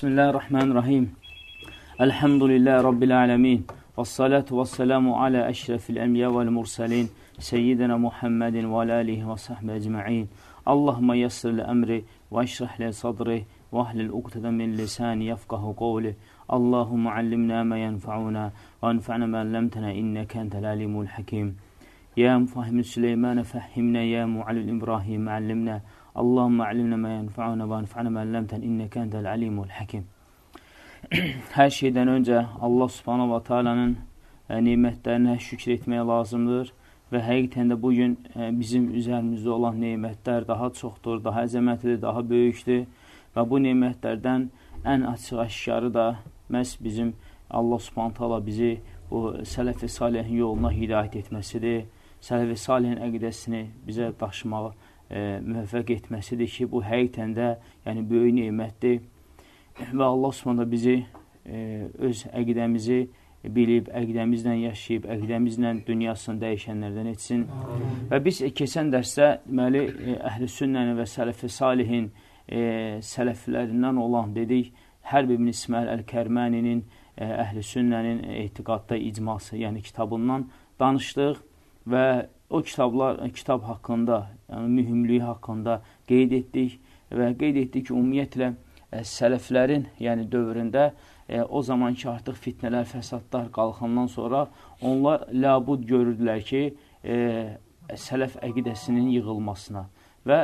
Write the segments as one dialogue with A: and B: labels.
A: Bismillahirrahmanirrahim. Elhamdülillah Rabbil alemin. Və salatu və selamu alə əşrəfil əmyə vəl mursəlin. Seyyidina Muhammedin və alihi və sahbə əcma'in. Allahumma yassir li əmri və əşrəh li sadri və ahlil uqtədə min lisani yafqahu qovli. Allahumma allimna ma yanfa'una və anfa'na ma allamtana innaka entel alimul hakim. Ya mufahim Süleyman Allahumma allimna ma yanfa'una və anfa'na ma allamtana innaka entel alimul hakim. Hər şeydən öncə Allah Subhanahu va Taala'nın e, nemətlərinə şükr etmək lazımdır və həqiqətən də bu gün e, bizim üzərimizdə olan nemətlər daha çoxdur, daha əzəmətlidir, daha böyükdür və bu nemətlərdən ən açıq aşkarı da məhz bizim Allah Subhanahu taala bizi bu sələf-i salihin yoluna hidayət etməsidir. Sələf-i salihin əqidəsini bizə daşımağa e, müvəffəq etməsidir ki, bu həqiqətən də yəni böyük nemətdir və Allah Subhanahu bizi e, öz əqidəmizi bilib, əqidəmizlə yaşayıb, əqidəmizlə dünyasını dəyişənlərdən etsin. Və biz e, keçən dərsdə deməli e, əhl-i sünnəni və sələf-i salihin e, sələflərindən olan dedik, Hərb ibn İsmail Əl-Kərməninin e, əhl-i sünnənin etiqadda icması, yəni kitabından danışdıq və o kitablar, e, kitab haqqında, yəni mühümlüyü haqqında qeyd etdik və qeyd etdik ki, ümumiyyətlə ə, sələflərin, yəni dövründə ə, o zamanki artıq fitnələr, fəsadlar qalxandan sonra onlar labud görürdülər ki, ə, sələf əqidəsinin yığılmasına və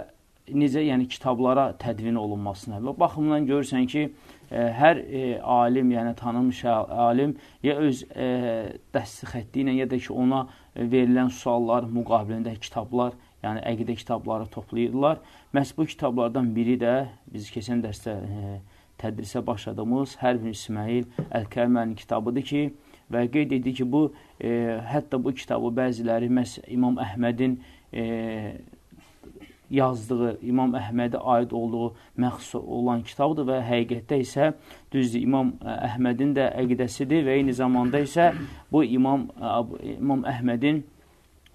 A: necə yəni kitablara tədvin olunmasına. Və baxımdan görürsən ki, ə, hər ə, alim, yəni tanınmış alim ya öz ə, dəsti xətti ilə ya da ki ona verilən suallar müqabilində kitablar yəni əqidə kitabları toplayırlar. Məhz bu kitablardan biri də biz keçən dərsdə e, tədrisə başladığımız Hər bin İsmail Əl-Kərmənin kitabıdır ki, və qeyd edir ki, bu e, hətta bu kitabı bəziləri məhz İmam Əhmədin e, yazdığı, İmam Əhmədə aid olduğu məxsus olan kitabdır və həqiqətdə isə düzdür, İmam Əhmədin də əqidəsidir və eyni zamanda isə bu İmam, İmam Əhmədin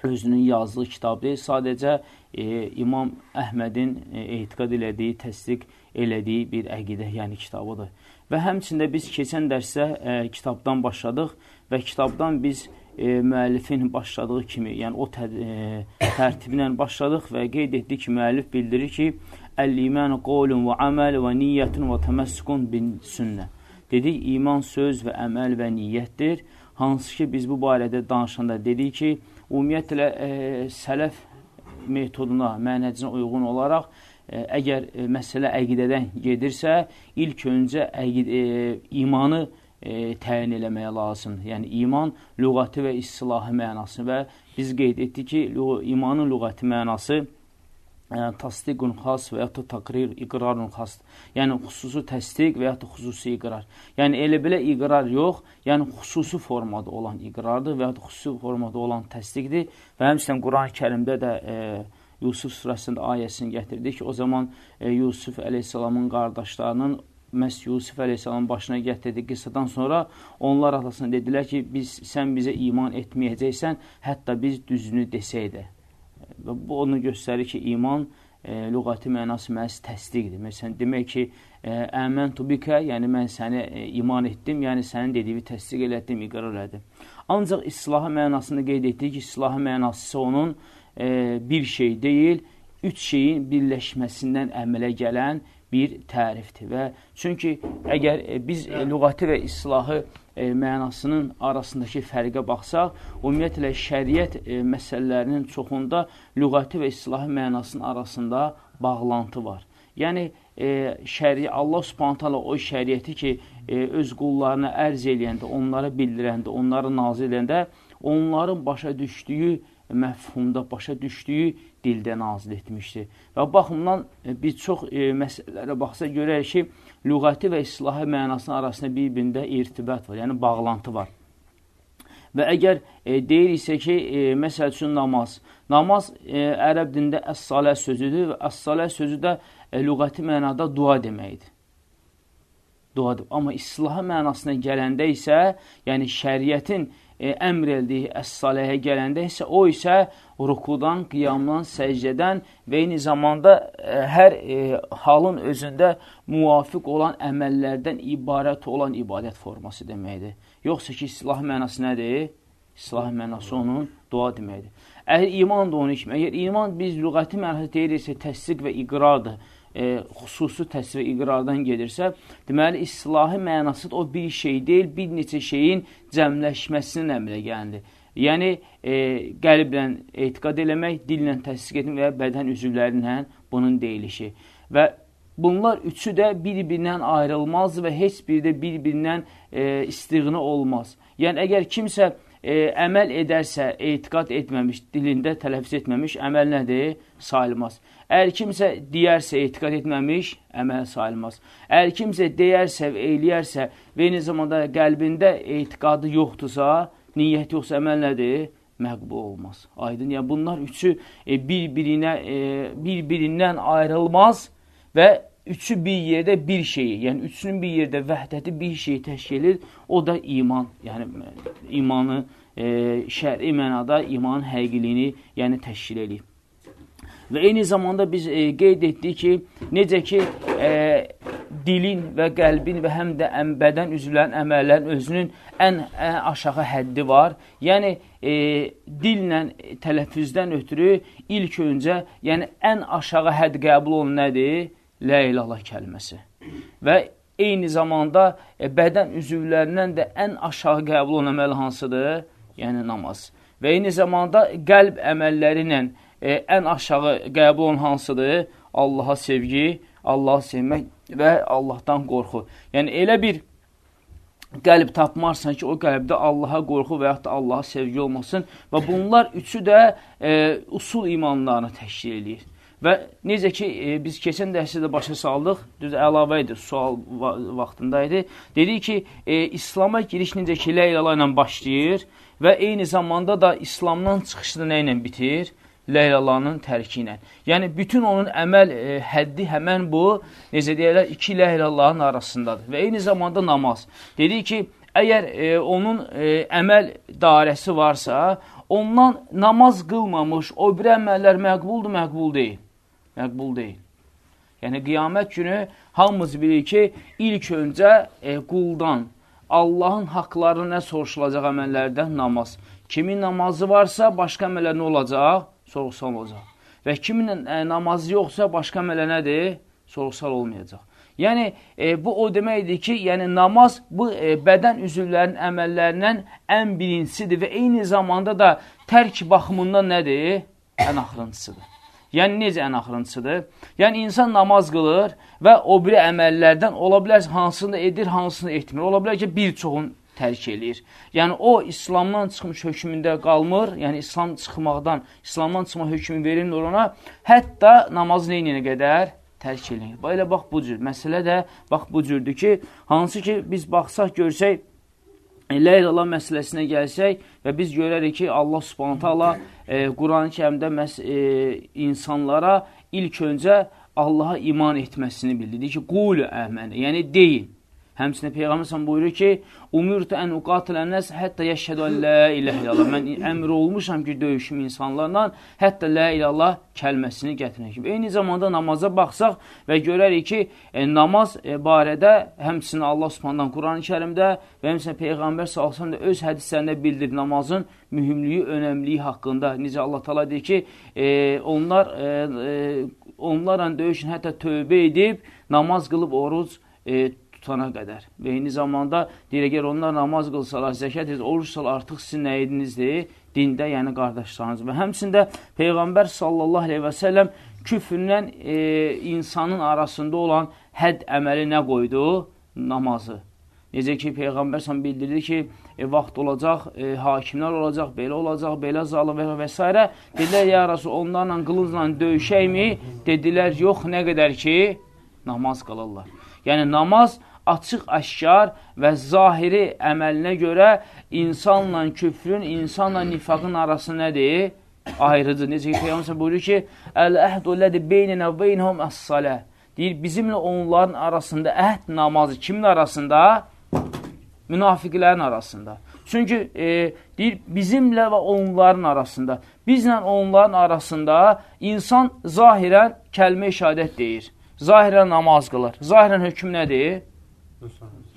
A: özünün yazdığı kitab deyil, sadəcə e, İmam Əhmədin e, etiqad elədiyi, təsdiq elədiyi bir əqidə, yəni kitabıdır. Və həmçində biz keçən dərsə e, kitabdan başladıq və kitabdan biz e, müəllifin başladığı kimi, yəni o tə, e, tərtiblə başladıq və qeyd etdik ki, müəllif bildirir ki, Əl-iman qolun və əməl və niyyətun və təməssükun bin sünnə. Dedik, iman söz və əməl və niyyətdir. Hansı ki, biz bu barədə danışanda dedik ki, ümumiyyətlə e, sələf metoduna, mənəcinə uyğun olaraq e, əgər e, məsələ əqidədən gedirsə, ilk öncə əqid, e, imanı e, təyin eləməyə lazımdır. Yəni, iman lüğəti və istilahi mənası və biz qeyd etdik ki, imanın lüğəti mənası yəni, tasdiqun xas və yaxud da taqrir, iqrarun xas. Yəni, xüsusi təsdiq və yaxud da xüsusi iqrar. Yəni, elə belə iqrar yox, yəni xüsusi formada olan iqrardır və yaxud da xüsusi formada olan təsdiqdir. Və həmçinin Quran-ı kərimdə də e, Yusuf surəsində ayəsini gətirdi ki, o zaman e, Yusuf əleyhissalamın qardaşlarının məhz Yusuf əleyhissalamın başına gətirdiyi qıssadan sonra onlar atasına dedilər ki, biz sən bizə iman etməyəcəksən, hətta biz düzünü desək də. Və bu onu göstərir ki, iman e, lüğəti mənası məhz təsdiqdir. Məsələn, demək ki, e, əməntu bikə, yəni mən səni e, iman etdim, yəni sənin dediyi təsdiq elədim, iqrar elədim. Ancaq islahı mənasını qeyd etdik ki, islahı mənası isə onun e, bir şey deyil, üç şeyin birləşməsindən əmələ gələn bir tərifdir. Və çünki əgər e, biz e, lüğəti və islahı e, mənasının arasındakı fərqə baxsaq, ümumiyyətlə şəriət məsələlərinin çoxunda lüğəti və islahi mənasının arasında bağlantı var. Yəni, şəri Allah subhanətələ o şəriəti ki, öz qullarına ərz eləyəndə, onlara bildirəndə, onları nazil edəndə, onların başa düşdüyü məfhumda, başa düşdüyü dildə nazil etmişdir. Və baxımdan e, biz çox e, məsələlərə baxsa görək ki, lüğəti və islahi mənasının arasında bir-birində irtibət var, yəni bağlantı var. Və əgər e, deyir isə ki, e, məsəl üçün namaz. Namaz e, ərəb dində əs-salə sözüdür və əs-salə sözü də e, lüğəti mənada dua deməkdir. Duadır. Amma islahi mənasına gələndə isə, yəni şəriətin e, əmr eldiyi əs-saləhə gələndə isə o isə rukudan, qiyamdan, səcdədən və eyni zamanda e, hər e, halın özündə muvafiq olan əməllərdən ibarət olan ibadət forması deməkdir. Yoxsa ki, silah mənası nədir? Silah mənası onun dua deməkdir. Əgər iman da onun kimi, əgər iman biz lüğəti mənası deyiriksə təsdiq və iqrardır, e, xüsusi təsvir iqrardan gedirsə, deməli, islahi mənası o bir şey deyil, bir neçə şeyin cəmləşməsinin əmrə gəlindir. Yəni, e, qəlblə etiqad eləmək, dillə təsdiq etmək və bədən üzvlərlə bunun deyilişi. Və bunlar üçü də bir-birindən ayrılmaz və heç biri də bir-birindən e, istiğna olmaz. Yəni, əgər kimsə e, əməl edərsə, etiqad etməmiş, dilində tələffüz etməmiş, əməl nədir? Sayılmaz. Əgər kimsə deyərsə, etiqad etməmiş, əməl sayılmaz. Əgər kimsə deyərsə, eləyərsə və eyni zamanda qəlbində etiqadı yoxdursa, niyyət yoxsa əməl nədir? Məqbul olmaz. Aydın, yəni bunlar üçü e, bir-birinə e, bir-birindən ayrılmaz və üçü bir yerdə bir şeyi, yəni üçünün bir yerdə vəhdəti bir şeyi təşkil edir. O da iman, yəni imanı e, şəri mənada imanın həqiqiliyini yəni təşkil edir. Və eyni zamanda biz e, qeyd etdik ki, necə ki, e, dilin və qəlbin və həm də əm, bədən üzvlərin əməllərin özünün ən, ən aşağı həddi var. Yəni, e, dillə tələffüzdən ötürü ilk öncə, yəni ən aşağı hədd qəbul olun nədir? Lə ilallah kəlməsi. Və eyni zamanda e, bədən üzvlərindən də ən aşağı qəbul olunan əməl hansıdır? Yəni namaz. Və eyni zamanda qəlb əməlləri ilə e, ən aşağı qəbul olan hansıdır? Allaha sevgi, Allahı sevmək və Allahdan qorxu. Yəni, elə bir qəlb tapmarsan ki, o qəlbdə Allaha qorxu və yaxud da Allaha sevgi olmasın və bunlar üçü də e, usul imanlarını təşkil edir. Və necə ki, e, biz keçən dərsi də başa saldıq, düz əlavə idi, sual va vaxtında idi. Dedik ki, e, İslama giriş necə ki, lə ilə başlayır və eyni zamanda da İslamdan çıxışda nə ilə bitir? Ləylalanın tərki ilə. Yəni, bütün onun əməl e, həddi həmən bu, necə deyərlər, iki ləylalanın arasındadır. Və eyni zamanda namaz. Dedi ki, əgər e, onun e, əməl dairəsi varsa, ondan namaz qılmamış o bir əməllər məqbuldur, məqbul deyil. Məqbul deyil. Yəni, qiyamət günü hamımız bilir ki, ilk öncə e, quldan, Allahın haqlarını nə soruşulacaq əməllərdən? Namaz. Kimin namazı varsa, başqa əməllər nə olacaq? Sorğusal olacaq. Və kimin ə, namazı yoxsa başqa əmələ nədir? Sorğusal olmayacaq. Yəni, e, bu o deməkdir ki, yəni namaz bu e, bədən üzvlərinin əməllərindən ən birincisidir və eyni zamanda da tərk baxımından nədir? Ən axırıncısıdır. Yəni, necə ən axırıncısıdır? Yəni, insan namaz qılır və o biri əməllərdən ola bilər hansını edir, hansını etmir. Ola bilər ki, bir çoxun tərk eləyir. Yəni, o, İslamdan çıxmış hökmündə qalmır, yəni İslam çıxmaqdan, İslamdan çıxma hökmü verilmir ona, hətta namaz neyinə qədər tərk eləyir. Elə bax, bu cür. Məsələ də bax, bu cürdür ki, hansı ki, biz baxsaq, görsək, Lə ilallah məsələsinə gəlsək və biz görərik ki, Allah subhanətə Allah e, Quran-ı kərimdə məs e, insanlara ilk öncə Allaha iman etməsini bildirdi ki, qul əməni, yəni deyin. Həmçinin Peyğəmbər buyurur ki, Umirtu ən uqatilənəs hətta yəşhədu ən lə iləh ilallah. Mən əmr olmuşam ki, döyüşüm insanlarla hətta lə ilallah kəlməsini gətirmək kimi. Eyni zamanda namaza baxsaq və görərik ki, e, namaz e, barədə həmçinin Allah subhandan Quran-ı kərimdə və həmçinin Peyğəmbər salsan da öz hədislərində bildirir namazın mühümlüyü, önəmliyi haqqında. Necə Allah tala deyir ki, e, onlar e, e, onlarla döyüşün hətta tövbə edib, namaz qılıb oruc e, tutana qədər. Və eyni zamanda deyir, əgər onlar namaz qılsalar, zəkət edir, oruçsalar, artıq sizin nə edinizdir? Dində, yəni qardaşlarınız. Və həmçində Peyğəmbər sallallahu aleyhi və səlləm küfrlə e, insanın arasında olan hədd əməli nə qoydu? Namazı. Necə ki, Peyğəmbər sən bildirdi ki, e, vaxt olacaq, e, hakimlər olacaq, belə olacaq, belə zalı və, və s. Dedilər, ya Rasul, onlarla qılıncla döyüşəkmi? Dedilər, yox, nə qədər ki, namaz qılırlar. Yəni, namaz açıq əşkar və zahiri əməlinə görə insanla küfrün, insanla nifaqın arası nədir? Ayrıdır. Necə ki, Peyyəmsə buyurur ki, Əl-əhdu lədi beynənə beynəhum əs-salə. Deyir, bizimlə onların arasında əhd namazı kimin arasında? münafiqlərin arasında. Çünki e, deyir, bizimlə və onların arasında, bizlə onların arasında insan zahirən kəlmə-i şəhadət deyir, zahirən namaz qılır, zahirən hökm nədir?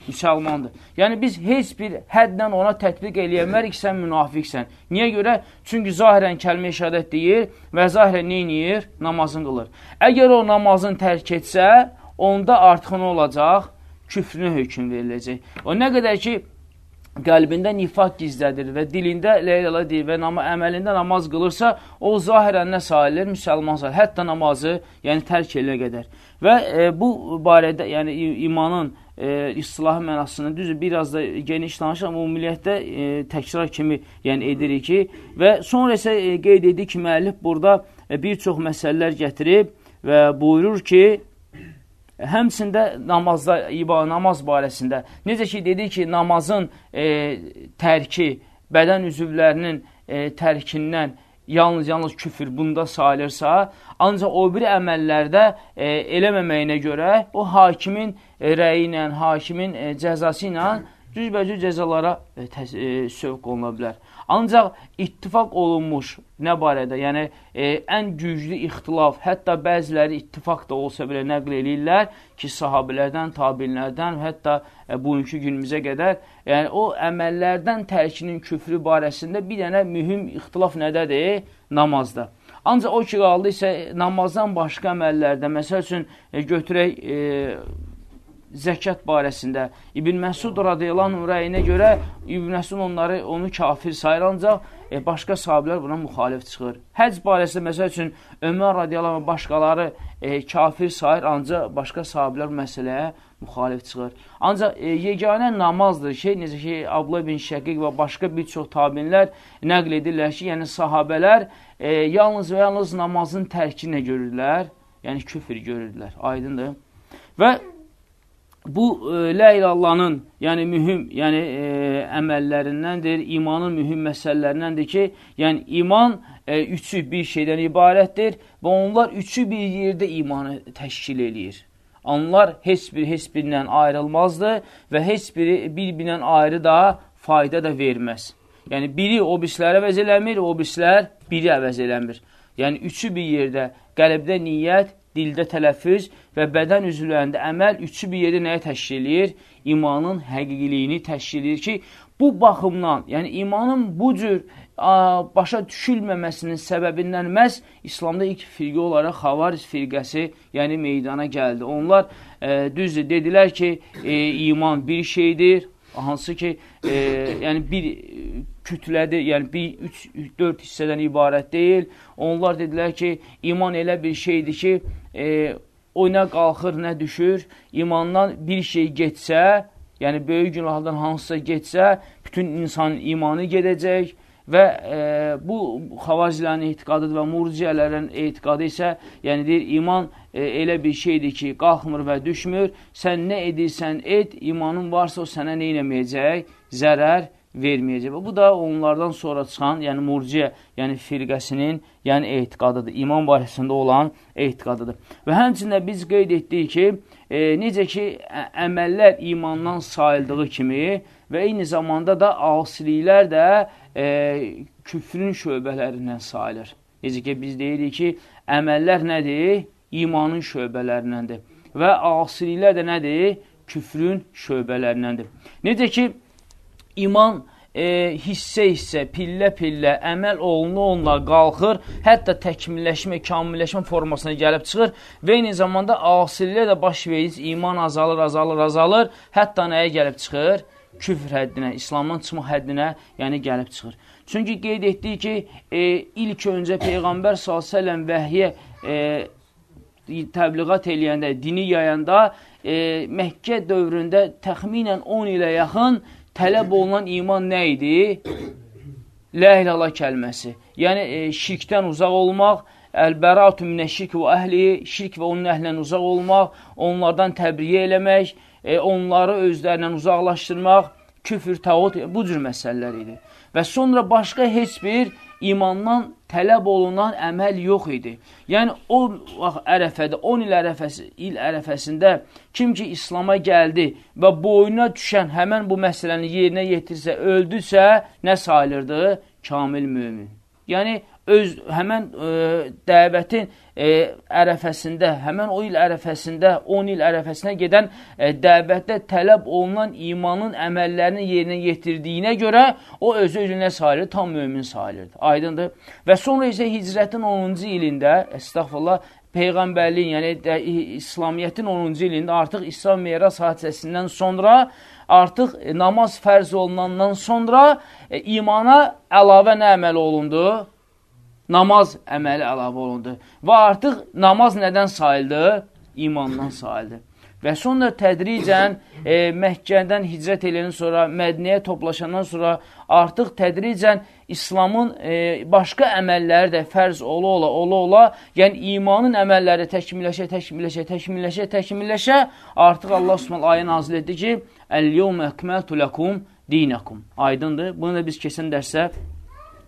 A: Müsəlmandır. Yəni, biz heç bir həddən ona tətbiq eləyəmərik sən münafiqsən. Niyə görə? Çünki zahirən kəlmə şəhadət deyir və zahirən neyniyir? Namazını qılır. Əgər o namazını tərk etsə, onda artıq nə olacaq? Küfrünə hökum veriləcək. O nə qədər ki, qəlbində nifaq gizlədir və dilində leylələ deyir və nama, əməlində namaz qılırsa, o zahirən nə sayılır? Müsəlman sayılır. Hətta namazı, yəni tərk eləyə qədər. Və e, bu barədə, yəni imanın e, istilahı mənasını düzdür, biraz da geniş danışaq, amma ümumiyyətdə e, təkrar kimi yəni edirik ki, və sonra isə e, qeyd edik ki, müəllif burada e, bir çox məsələlər gətirib və buyurur ki, həmçində namazda, iba, namaz barəsində, necə ki, dedi ki, namazın e, tərki, bədən üzvlərinin e, tərkindən yalnız-yalnız küfür bunda sayılırsa, ancaq o bir əməllərdə e, eləməməyinə görə o hakimin e, rəyi ilə, hakimin e, cəzası ilə cüzbəcüz cəzalara e, e, sövq oluna bilər. Ancaq ittifaq olunmuş nə barədə? Yəni, ən güclü ixtilaf, hətta bəziləri ittifaq da olsa belə nəql eləyirlər ki, sahabilərdən, tabinlərdən, hətta bugünkü günümüzə qədər, yəni o əməllərdən tərkinin küfrü barəsində bir dənə mühüm ixtilaf nədədir? Namazda. Ancaq o ki, qaldı isə namazdan başqa əməllərdə, məsəl üçün, götürək, e, zəkat barəsində İbn Məsud radiyallahu rəyinə görə İbn Məsud onları onu kafir sayır ancaq e, başqa sahabilər buna müxalif çıxır. Həc barəsində məsəl üçün Ömər radiyallahu başqaları e, kafir sayır ancaq başqa sahabilər məsələyə müxalif çıxır. Ancaq e, yeganə namazdır ki, necə ki Abla bin Şəqiq və başqa bir çox tabinlər nəql edirlər ki, yəni sahabələr e, yalnız və yalnız namazın tərkinə görürlər, yəni küfr görürlər. Aydındır. Və bu e, Lə ilallahın, yəni mühüm, yəni e, əməllərindəndir, imanın mühüm məsələlərindəndir ki, yəni iman e, üçü bir şeydən ibarətdir və onlar üçü bir yerdə imanı təşkil eləyir. Onlar heç bir heç birindən ayrılmazdır və heç biri bir-birindən ayrı da fayda da verməz. Yəni biri o birisləri əvəz eləmir, o birislər biri əvəz eləmir. Yəni üçü bir yerdə qəlbdə niyyət, dildə tələffüz və bədən üzvlərində əməl üçü bir yerdə nəyə təşkil edir? İmanın həqiqiliyini təşkil edir ki, bu baxımdan, yəni imanın bu cür a, başa düşülməməsinin səbəbindən məhz İslamda ilk firqə olaraq Xavariz firqəsi, yəni meydana gəldi. Onlar e, düzdür, dedilər ki, e, iman bir şeydir, hansı ki, e, yəni bir kütlədir, yəni bir, üç, dörd hissədən ibarət deyil. Onlar dedilər ki, iman elə bir şeydir ki, e, o nə qalxır, nə düşür. İmandan bir şey getsə, yəni böyük günahdan hansısa getsə, bütün insanın imanı gedəcək və e, bu xavazilərin etiqadıdır və murciyələrin etiqadı isə, yəni deyir, iman e, elə bir şeydir ki, qalxmır və düşmür. Sən nə edirsən, et, imanın varsa o sənə nə eləməyəcək? Zərər verməyəcək. Və bu da onlardan sonra çıxan, yəni murciyə, yəni firqəsinin, yəni etiqadıdır. İman barəsində olan etiqadıdır. Və həmçində biz qeyd etdik ki, e, necə ki, əməllər imandan sayıldığı kimi və eyni zamanda da asiliklər də e, küfrün şöbələrindən sayılır. Necə ki, biz deyirik ki, əməllər nədir? İmanın şöbələrindəndir. Və asiliklər də nədir? Küfrün şöbələrindəndir. Necə ki, iman e, hissə-hissə, pillə-pillə, əməl oluna-oluna qalxır, hətta təkmilləşmə, kamilləşmə formasına gəlib çıxır və eyni zamanda asillə də baş verir, iman azalır, azalır, azalır, hətta nəyə gəlib çıxır? Küfr həddinə, İslamdan çıxma həddinə, yəni gəlib çıxır. Çünki qeyd etdik ki, e, ilk öncə Peyğəmbər s.ə.v vəhyə e, təbliğat eləyəndə, dini yayanda, e, Məkkə dövründə təxminən 10 ilə yaxın tələb olunan iman nə idi? Lə ilələ kəlməsi. Yəni, e, şirkdən uzaq olmaq, Əl-bəratu minə şirk və əhli, şirk və onun əhlindən uzaq olmaq, onlardan təbriyə eləmək, e, onları özlərindən uzaqlaşdırmaq, küfür, tağut, bu cür məsələlər idi. Və sonra başqa heç bir imandan tələb olunan əməl yox idi. Yəni, o ərəfədə, 10 il, ərəfəsi, il ərəfəsində kim ki İslama gəldi və boyuna düşən həmən bu məsələni yerinə yetirsə, öldüsə, nə sayılırdı? Kamil mümin. Yəni, öz həmən ə, e, dəvətin ə, e, ərəfəsində, həmən o il ərəfəsində, 10 il ərəfəsinə gedən ə, e, dəvətdə tələb olunan imanın əməllərini yerinə yetirdiyinə görə o özü özünə sayılır, tam mömin sayılırdı. Aydındır. Və sonra isə hicrətin 10-cu ilində, əstəğfurullah, Peyğəmbərliyin, yəni də, İslamiyyətin 10-cu ilində artıq İslam miras hadisəsindən sonra artıq namaz fərz olunandan sonra e, imana əlavə nə əməl olundu? Namaz əməli əlavə olundu. Və artıq namaz nədən sayıldı? İmandan sayıldı. Və sonra tədricən e, Məkkədən hicrət eləyəndən sonra, Mədniyə toplaşandan sonra artıq tədricən İslamın e, başqa əməlləri də fərz ola ola, ola ola, yəni imanın əməlləri təkmilləşə, təkmilləşə, təkmilləşə, təkmilləşə, artıq Allah Subhanahu ayə nazil etdi ki, "Əl-yevmə əkməltu lakum dinakum." Aydındır? Bunu da biz keçən dərsə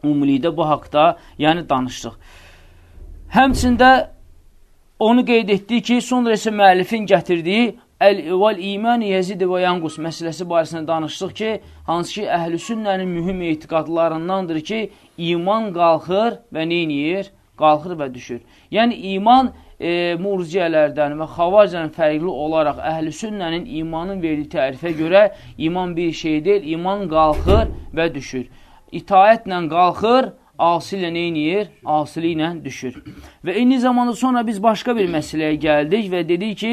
A: ümumilikdə bu haqda yəni danışdıq. Həmçində onu qeyd etdik ki, sonra isə müəllifin gətirdiyi Əl-vəl iman yezid və yanqus məsələsi barəsində danışdıq ki, hansı ki, əhl-i sünnənin mühüm etiqadlarındandır ki, iman qalxır və neyniyir? Qalxır və düşür. Yəni, iman e, murciyələrdən və xavacdan fərqli olaraq əhl-i sünnənin imanın verdiyi tərifə görə iman bir şey deyil, iman qalxır və düşür itaətlə qalxır, asi ilə neyniyir? Asili ilə düşür. Və eyni zamanda sonra biz başqa bir məsələyə gəldik və dedik ki,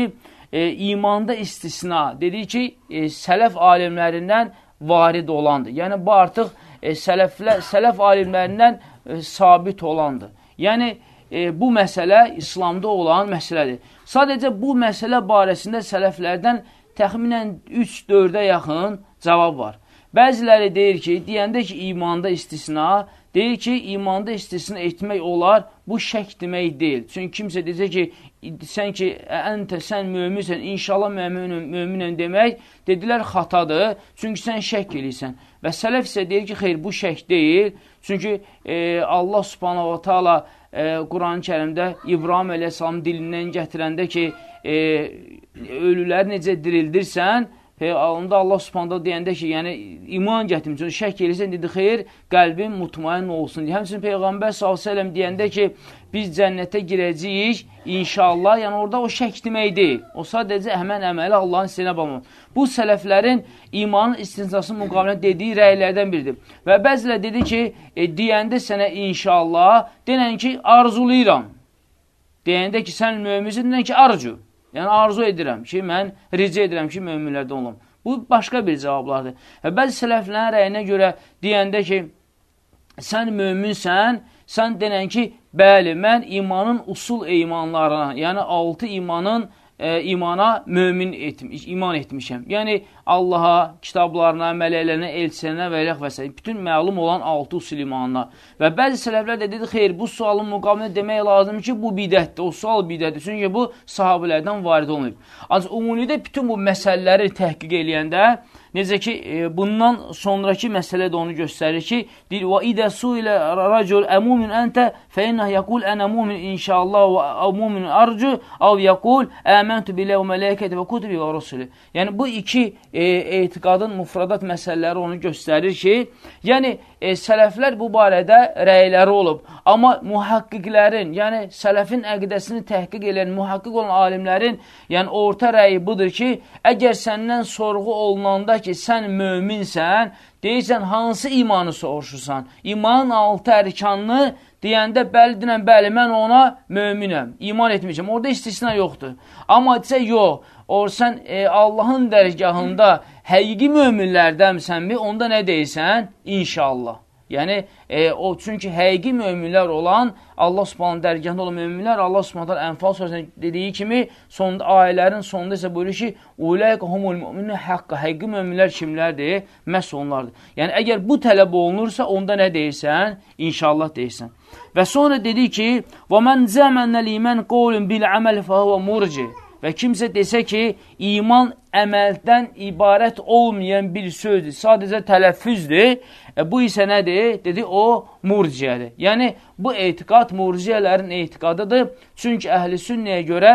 A: e, imanda istisna, dedik ki, e, sələf alimlərindən varid olandır. Yəni, bu artıq e, sələflə, sələf alimlərindən e, sabit olandır. Yəni, e, bu məsələ İslamda olan məsələdir. Sadəcə bu məsələ barəsində sələflərdən təxminən 3-4-ə yaxın cavab var. Bəziləri deyir ki, deyəndə ki, imanda istisna, deyir ki, imanda istisna etmək olar, bu şək demək deyil. Çünki kimsə deyəcək ki, sən ki, əntə, sən möminsən, inşallah möminəm, möminəm demək, dedilər, xatadır, çünki sən şək eləyirsən. Və sələf isə deyir ki, xeyr, bu şək deyil, çünki e, Allah subhanahu wa ta'ala e, Quran-ı kərimdə İbrahim əleyhissalam dilindən gətirəndə ki, e, ölüləri necə dirildirsən, onda Allah subhanda deyəndə ki, yəni iman gətirim üçün şək eləyirsən, dedi, xeyr, qəlbin mutmain olsun. Həmçinin Peyğəmbər s.ə.v deyəndə ki, biz cənnətə girəcəyik, inşallah, yəni orada o şək demək deyil. O sadəcə həmən əməli Allahın istəyinə bağlı. Bu sələflərin imanın istinsası müqabilində dediyi rəylərdən biridir. Və bəzilə dedi ki, e, deyəndə sənə inşallah, denən ki, arzulayıram. Deyəndə ki, sən müminsin, denən ki, arzu. Yəni, arzu edirəm ki, mən ricə edirəm ki, möminlərdən olum. Bu, başqa bir cavablardır. Və bəzi sələflərin rəyinə görə deyəndə ki, sən möminsən, sən denən ki, bəli, mən imanın usul imanlarına, yəni altı imanın e, imana mömin etmiş, iman etmişəm. Yəni, Allaha, kitablarına, mələklərinə, elçilərinə və eləq və s. Bütün məlum olan altı usul imanına. Və bəzi sələflər də dedi, xeyr, bu sualın müqamində demək lazım ki, bu bidətdir, o sual bidətdir. Çünki bu sahabilərdən varid olmayıb. Ancaq ümumidə bütün bu məsələləri təhqiq eləyəndə, Necə ki, e, bundan sonraki məsələ də onu göstərir ki, deyir, fə innə yəqul ənə mumin inşallah və əmumin arcu av yəqul əməntü bilə və mələkəti və kutubi və rusulü. Yəni, bu iki e, etiqadın mufradat məsələləri onu göstərir ki, yəni, e, sələflər bu barədə rəyləri olub. Amma mühəqqiqlərin, yəni sələfin əqidəsini təhqiq edən, mühəqqiq olan alimlərin, yəni orta rəyi budur ki, əgər səndən sorğu olunanda ki, sən möminsən, deyirsən, hansı imanı soruşursan? İmanın altı ərkanını deyəndə bəli dinən, bəli, mən ona möminəm, iman etmişəm. Orada istisna yoxdur. Amma desə, yox, or sən e, Allahın dərgahında həqiqi möminlərdəmsənmi, onda nə deyirsən? İnşallah. Yəni, e, o, çünki həqiqi möminlər olan, Allah subhanın dərgahında olan möminlər, Allah subhanın ənfal sözünə dediyi kimi, sonunda, ayələrin sonunda isə buyurur ki, Uləyək humul müminin haqqa, həqiqi möminlər kimlərdir? Məhz onlardır. Yəni, əgər bu tələb olunursa, onda nə deyirsən? İnşallah deyirsən. Və sonra dedi ki, Və mən zəmənə limən qolun bil əməl fəhəvə murci. Və kimsə desə ki, iman əməldən ibarət olmayan bir sözdür, sadəcə tələffüzdür e, bu isə nədir? Dedi, o murciyədir. Yəni, bu etiqad murciyələrin etiqadıdır. Çünki əhl-i sünnəyə görə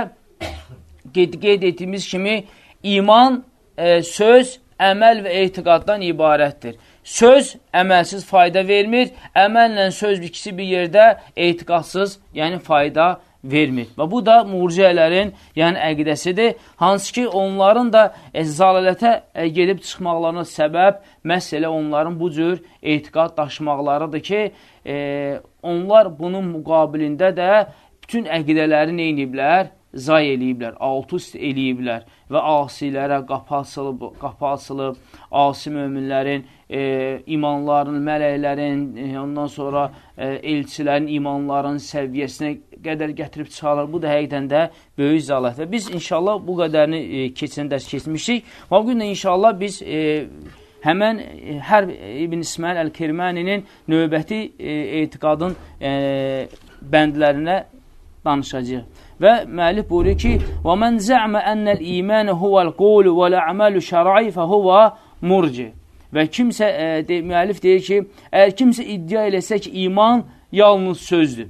A: qeyd, qeyd etdiyimiz kimi iman, e, söz, əməl və etiqaddan ibarətdir. Söz əməlsiz fayda vermir, əməllə söz ikisi bir yerdə etiqadsız, yəni fayda vermir vermir. Və bu da murciyələrin, yəni əqidəsidir. Hansı ki, onların da e, zalalətə e, gedib çıxmaqlarına səbəb məhz elə onların bu cür etiqad daşımaqlarıdır ki, e, onlar bunun müqabilində də bütün əqidələri neyniblər? Zay eləyiblər, alt üst eləyiblər və asilərə qapı açılıb, qapı açılıb, asi möminlərin e, imanlarının, mələklərin, e, ondan sonra e, elçilərin imanlarının səviyyəsinə qədər gətirib çıxarlar. Bu da həqiqdən də böyük zalət. Və biz inşallah bu qədərini e, keçən dərs keçmişik. Və bu gün də inşallah biz e, həmən e, hər İbn İsmail Əl-Kirməninin növbəti e, etiqadın e, bəndlərinə danışacaq. Və müəllif buyurur ki: "Və men za'ma ennel iman huvel qul vel a'malu şer'i fe huve murci." Və kimsə e, de, müəllif deyir ki, əgər kimsə iddia eləsə ki, iman yalnız sözdür.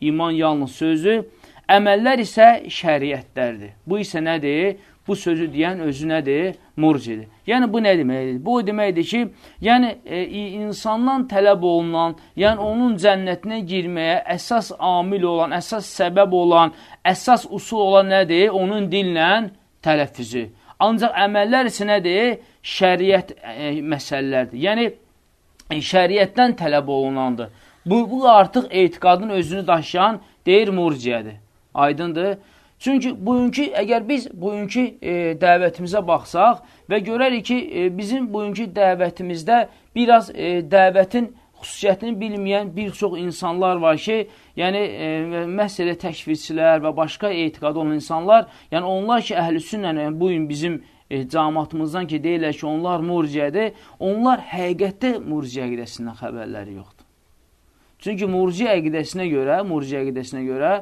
A: İman yalnız sözdür. Əməllər isə şəriətlərdir. Bu isə nədir? Bu sözü deyən özü nədir? Murcidir. Yəni, bu nə deməkdir? Bu deməkdir ki, yəni, e, insandan tələb olunan, yəni onun cənnətinə girməyə əsas amil olan, əsas səbəb olan, əsas usul olan nədir? Onun dillə tələffüzü. Ancaq əməllər isə nədir? Şəriət e, məsələlərdir. Yəni, e, şəriətdən tələb olunandır. Bu, bu artıq etiqadın özünü daşıyan deyir murciyədir. Aydındır. Çünki bugünkü, əgər biz bugünkü e, dəvətimizə baxsaq və görərik ki, e, bizim bugünkü dəvətimizdə biraz e, dəvətin xüsusiyyətini bilməyən bir çox insanlar var ki, yəni e, məsələ təkvirçilər və başqa etiqad olan insanlar, yəni onlar ki, əhl-i sünnə, yəni, bugün bizim e, camatımızdan ki, deyirlər ki, onlar murciyədir, onlar həqiqətdə murciyə əqidəsindən xəbərləri yoxdur. Çünki murciyə əqidəsinə görə, murciyə əqidəsinə görə,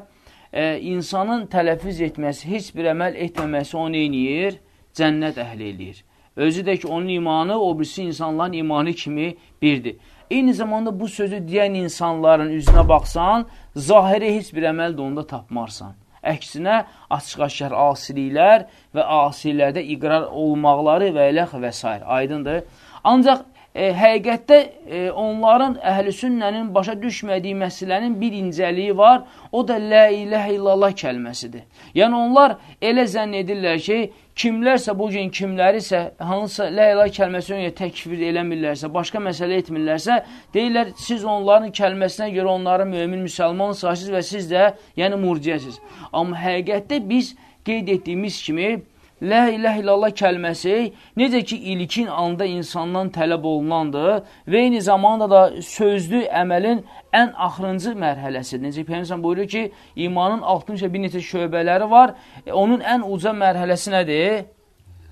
A: e, insanın tələffüz etməsi, heç bir əməl etməməsi onu eləyir, cənnət əhli eləyir. Özü də ki, onun imanı o birisi insanların imanı kimi birdir. Eyni zamanda bu sözü deyən insanların üzünə baxsan, zahiri heç bir əməl də onda tapmarsan. Əksinə, açıq-aşkar asiliklər və asilərdə iqrar olmaqları və eləx və s. Aydındır. Ancaq e, həqiqətdə e, onların əhl-i sünnənin başa düşmədiyi məsələnin bir incəliyi var, o da lə iləhə illallah kəlməsidir. Yəni onlar elə zənn edirlər ki, kimlərsə bu gün kimlərisə, hansısa lə ilah kəlməsi önə təkfir eləmirlərsə, başqa məsələ etmirlərsə, deyirlər, siz onların kəlməsinə görə onları mümin müsəlman sayısız və siz də, yəni murciyəsiz. Amma həqiqətdə biz qeyd etdiyimiz kimi, Lə iləh illallah kəlməsi necə ki, ilkin anda insandan tələb olunandır və eyni zamanda da sözlü əməlin ən axırıncı mərhələsidir. Necə Peyyəmsən buyurur ki, imanın 60 bir neçə şöbələri var, e, onun ən uca mərhələsi nədir?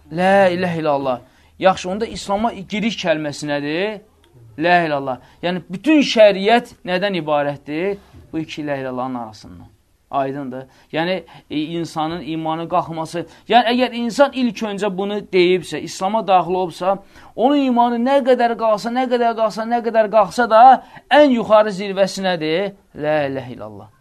A: Lə iləh illallah. Yaxşı, onda İslama giriş kəlməsi nədir? Lə ilallah. Yəni, bütün şəriət nədən ibarətdir? Bu iki lə ilallahın arasından. Aydındır. Yəni, e, insanın imanı qalxması. Yəni, əgər insan ilk öncə bunu deyibsə, İslama daxil olubsa, onun imanı nə qədər qalsa, nə qədər qalsa, nə qədər qalxsa da, ən yuxarı zirvəsi nədir? Lə ilə illallah.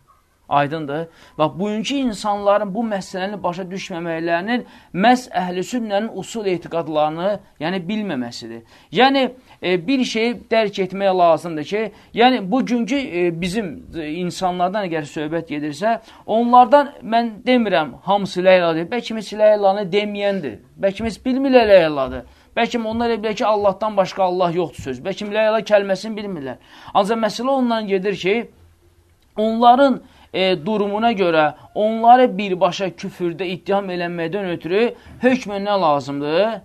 A: Aydındır. Bax, bugünkü insanların bu məsələni başa düşməməklərinin məhz əhl-i sünnənin usul etiqadlarını, yəni bilməməsidir. Yəni, bir şeyi dərk etmək lazımdır ki, yəni bugünkü e, bizim e, insanlardan əgər söhbət gedirsə, onlardan mən demirəm hamısı ləyladır. Bəlkə heç ləylanı deməyəndir. Bəlkə heç bilmirlər ləyladır. Bəlkə onlar elə bilər ki, Allahdan başqa Allah yoxdur söz. Bəlkə ləyla kəlməsini bilmirlər. Ancaq məsələ ondan gedir ki, onların e, durumuna görə onları birbaşa küfürdə ittiham eləməkdən ötürü hökmə nə lazımdır?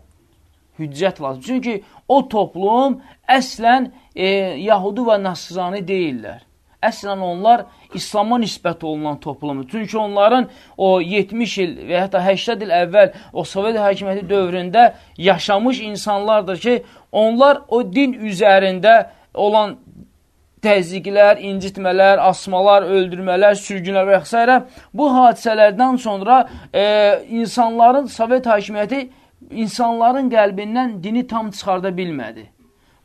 A: Hüccət lazım. Çünki o toplum əslən e, Yahudu və Nasrani deyirlər. Əslən onlar İslama nisbət olunan toplumdur. Çünki onların o 70 il və hətta 80 il əvvəl o Sovet hakimiyyəti dövründə yaşamış insanlardır ki, onlar o din üzərində olan təzyiqlər, incitmələr, asmalar, öldürmələr, sürgünlər və s. Bu hadisələrdən sonra e, insanların, Sovet hakimiyyəti insanların qəlbindən dini tam çıxarda bilmədi.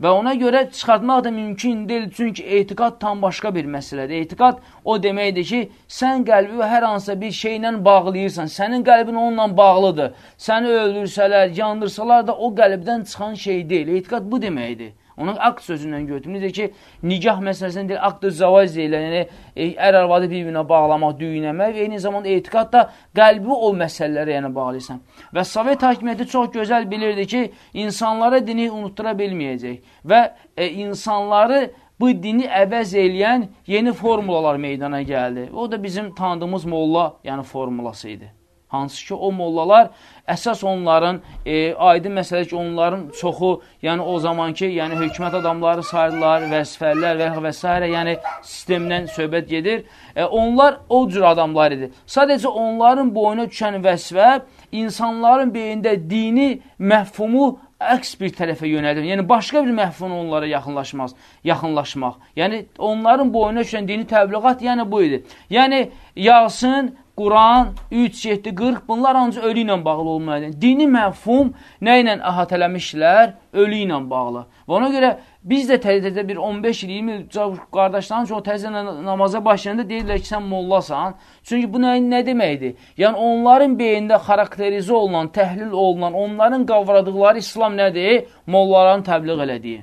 A: Və ona görə çıxartmaq da mümkün deyil, çünki etiqad tam başqa bir məsələdir. Etiqad o deməkdir ki, sən qəlbi hər hansısa bir şeylə bağlayırsan, sənin qəlbin onunla bağlıdır. Səni öldürsələr, yandırsalar da o qəlbdən çıxan şey deyil. Etiqad bu deməkdir. Onun aqd sözündən götürür. Necə ki, nikah məsələsində deyil, aqd-ı zavaz deyilir. Yəni, e, ər arvadı bir-birinə bağlamaq, düyünəmək və eyni zamanda etiqad da qəlbi o məsələlərə yəni bağlayırsan. Və Sovet hakimiyyəti çox gözəl bilirdi ki, insanlara dini unuttura bilməyəcək və e, insanları bu dini əvəz eləyən yeni formulalar meydana gəldi. O da bizim tanıdığımız molla yəni formulası idi. Hansı ki, o mollalar əsas onların, e, aydın məsələ ki, onların çoxu, yəni o zamanki, yəni hökumət adamları sayırlar, vəzifəllər və, və s. yəni sistemdən söhbət gedir. E, onlar o cür adamlar idi. Sadəcə onların boyuna düşən vəzifə insanların beyində dini məhfumu əks bir tərəfə yönəlir. Yəni, başqa bir məhfun onlara yaxınlaşmaz, yaxınlaşmaq. Yəni, onların boyuna düşən dini təbliğat, yəni bu idi. Yəni, Yasin Quran, 3, 7, 40 bunlar ancaq ölü ilə bağlı olmalıdır. Dini məfhum nə ilə əhatələmişlər? Ölü ilə bağlı. Və ona görə biz də təzə-təzə bir 15-20 il qardaşların çox təzə namaza başlayanda deyirlər ki, sən mollasan. Çünki bu nə, nə deməkdir? Yəni onların beyində xarakterizə olunan, təhlil olunan, onların qavradıqları İslam nədir? Mollaların təbliğ elədiyi.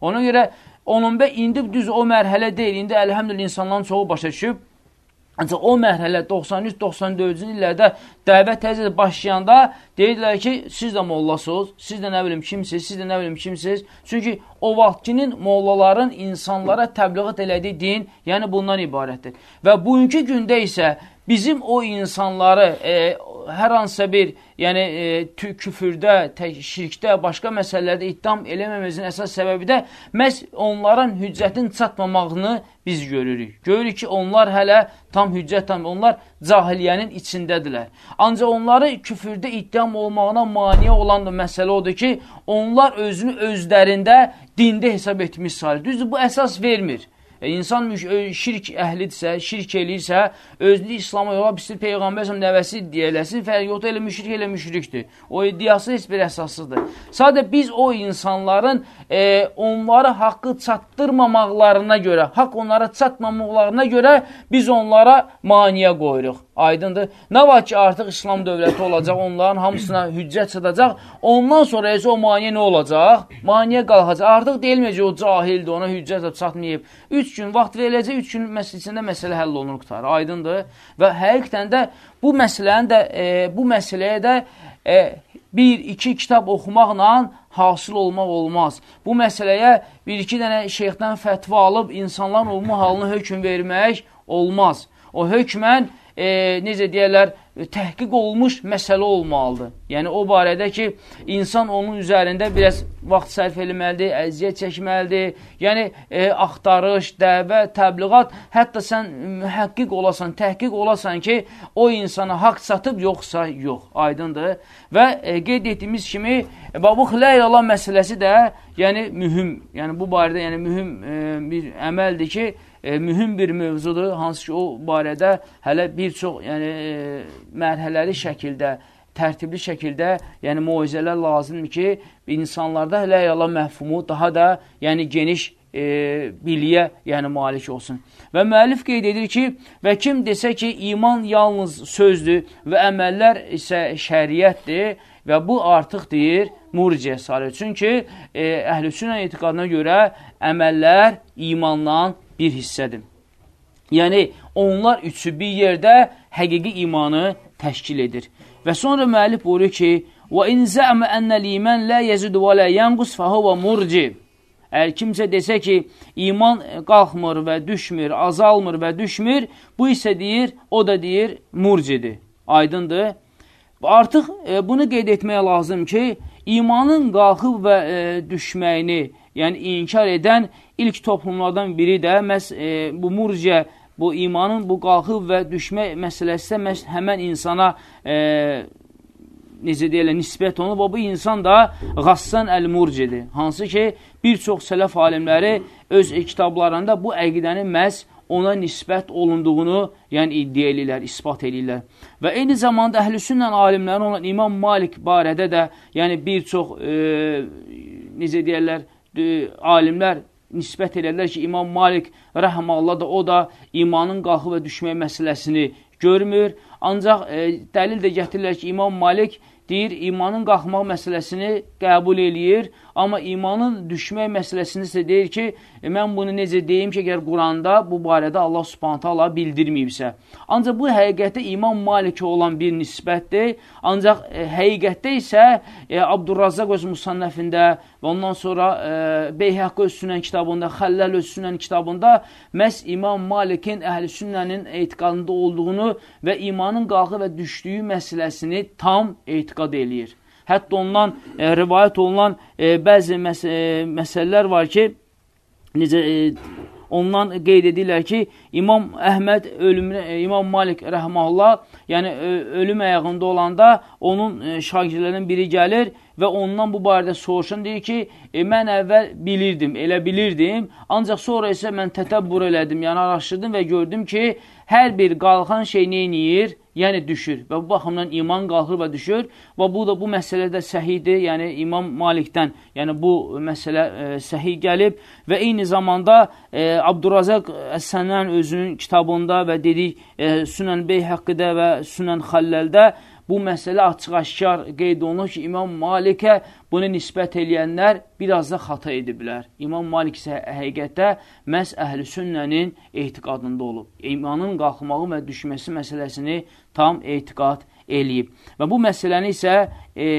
A: Ona görə onun bə indi düz o mərhələ deyil. İndi əlhəmdülillah insanların çoxu başa düşüb Ancaq o mərhələ 93-94-cü illərdə dəvət təzə başlayanda deyirlər ki, siz də mollasınız, siz də nə bilim kimsiz, siz də nə bilim kimsiz. Çünki o vaxtkinin mollaların insanlara təbliğat elədiyi din, yəni bundan ibarətdir. Və bugünkü gündə isə bizim o insanları e, hər hansısa bir yəni e, küfürdə, şirkdə, başqa məsələlərdə iddam eləməmizin əsas səbəbi də məhz onların hüccətin çatmamağını biz görürük. Görürük ki, onlar hələ tam hüccət tam, onlar cahiliyyənin içindədirlər. Ancaq onları küfürdə iddam olmağına maniyə olan da məsələ odur ki, onlar özünü özlərində dində hesab etmiş sayılır. Düzdür, bu əsas vermir. E, insan şirk əhlidirsə, şirk eləyirsə, özlü İslama yola pisdir, Peyğəmbər səhəm nəvəsi deyələsin, fərq yoxdur, elə müşrik, elə müşrikdir. O iddiası heç bir əsassızdır. Sadə biz o insanların e, onları haqqı çatdırmamaqlarına görə, haqq onlara çatmamaqlarına görə biz onlara maniyə qoyuruq. Aydındır. Nə var ki, artıq İslam dövləti olacaq, onların hamısına hüccət çatacaq. Ondan sonra isə o maniyə nə olacaq? Maniyə qalxacaq. Artıq deyilməyəcək, o cahildir, ona hüccət çatmayıb. Üç gün vaxt veriləcək, üç gün içində məsələ həll olunur qutarı. Aydındır. Və həqiqətən də bu məsələni də, e, bu məsələyə də e, bir, iki kitab oxumaqla hasıl olmaq olmaz. Bu məsələyə bir-iki dənə şeyxdən fətva alıb insanların olma halını hökm vermək olmaz. O hökmən e, necə deyərlər, təhqiq olmuş məsələ olmalıdır. Yəni, o barədə ki, insan onun üzərində biraz vaxt sərf eləməlidir, əziyyət çəkməlidir. Yəni, e, axtarış, dəvə, təbliğat, hətta sən mühəqqiq olasan, təhqiq olasan ki, o insana haqq satıb, yoxsa yox, aydındır. Və e, qeyd etdiyimiz kimi, e, bu xilə ilə məsələsi də yəni, mühüm, yəni bu barədə yəni, mühüm e, bir əməldir ki, e, mühüm bir mövzudur, hansı ki, o barədə hələ bir çox yəni, e, mərhələli şəkildə, tərtibli şəkildə, yəni muizələr lazımdır ki, insanlarda hələ yala məhfumu daha da yəni geniş e, biliyə yəni malik olsun. Və müəllif qeyd edir ki, və kim desə ki, iman yalnız sözdür və əməllər isə şəriətdir və bu artıq deyir, murciyə salır. Çünki e, əhlüsünə etiqadına görə əməllər imandan bir hissədir. Yəni, onlar üçü bir yerdə həqiqi imanı təşkil edir. Və sonra müəllif buyurur ki, وَاِنْ زَعْمَ أَنَّ الْاِيمَنْ لَا يَزِدُ وَلَا يَنْقُسْ فَهُوَ مُرْجِ Əgər kimsə desə ki, iman qalxmır və düşmür, azalmır və düşmür, bu isə deyir, o da deyir, murcidir. Aydındır. Artıq e, bunu qeyd etməyə lazım ki, imanın qalxıb və e, düşməyini, yəni inkar edən ilk toplumlardan biri də məhz e, bu murciə, bu imanın bu qalxıb və düşmə məsələsi də məhz həmən insana e, necə deyirlər, nisbət olunub, o bu insan da Qassan Əl-Murcidir. Hansı ki, bir çox sələf alimləri öz kitablarında bu əqidənin məhz ona nisbət olunduğunu, yəni iddia edirlər, ispat edirlər. Və eyni zamanda əhlüsünnə alimləri olan İmam Malik barədə də, yəni bir çox, e, necə deyərlər, e, alimlər nisbət edirlər ki, İmam Malik rəhməllah da o da imanın qalxı və düşmək məsələsini görmür. Ancaq e, dəlil də gətirirlər ki, İmam Malik deyir, imanın qalxmaq məsələsini qəbul eləyir, amma imanın düşmək məsələsini isə deyir ki, e, mən bunu necə deyim ki, əgər Quranda bu barədə Allah subhanətə Allah bildirməyibsə. Ancaq bu həqiqətdə İmam Malikə olan bir nisbətdir, ancaq e, həqiqətdə isə e, Abdurrazzaq öz musannəfində və ondan sonra e, Beyhəqqə öz sünən kitabında, Xəlləl öz sünən kitabında məhz İmam Malikin əhl-i sünnənin etiqadında olduğunu və imanın qalxı və düşdüyü məsələsini tam etiqad eləyir. Hətta ondan e, rivayət olunan e, bəzi məs e, məsələlər var ki, necə e, ondan qeyd edirlər ki, İmam Əhməd ölümünə, e, İmam Malik rəhməhullah, yəni ölüm əyağında olanda onun e, şagirdlərindən biri gəlir və ondan bu barədə soruşan deyir ki, e, mən əvvəl bilirdim, elə bilirdim, ancaq sonra isə mən tətəbbür elədim, yəni araşdırdım və gördüm ki, hər bir qalxan şey neyniyir? yəni düşür və bu baxımdan iman qalxır və düşür və bu da bu məsələ də səhidir, yəni İmam Malikdən, yəni bu məsələ e, səhi gəlib və eyni zamanda e, Abdurazaq Əs-Sənan özünün kitabında və dedik e, Sünən Beyhəqqidə və Sünən Xəlləldə bu məsələ açıq-aşkar qeyd olunur ki, İmam Malikə bunu nisbət eləyənlər biraz da xata ediblər. İmam Malik isə həqiqətdə məhz əhl-i sünnənin etiqadında olub. İmanın qalxmağı və düşməsi məsələsini tam etiqad eləyib. Və bu məsələni isə e,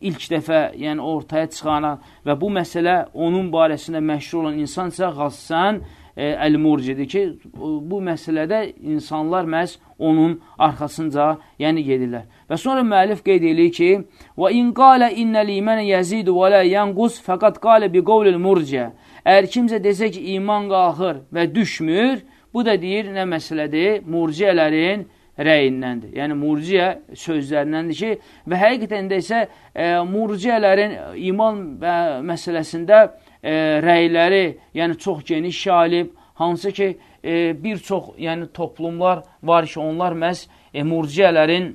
A: ilk dəfə yəni ortaya çıxana və bu məsələ onun barəsində məşhur olan insan isə Qassan e, Əl-Murcidir ki, bu məsələdə insanlar məhz onun arxasınca yəni gedirlər. Və sonra müəllif qeyd edir ki, və in qalə innəl imənə yəzidu və lə yanqus fəqat qalə bi qovlil murciə. Əgər kimsə desə ki, iman qalxır və düşmür, bu da deyir, nə məsələdir? Murciyələrin rəyindəndir. Yəni, murciyə sözlərindəndir ki, və həqiqətən də isə e, murciyələrin iman və məsələsində e, rəyləri, yəni çox geniş şalib, hansı ki, e, bir çox yəni, toplumlar var ki, onlar məhz e, murciyələrin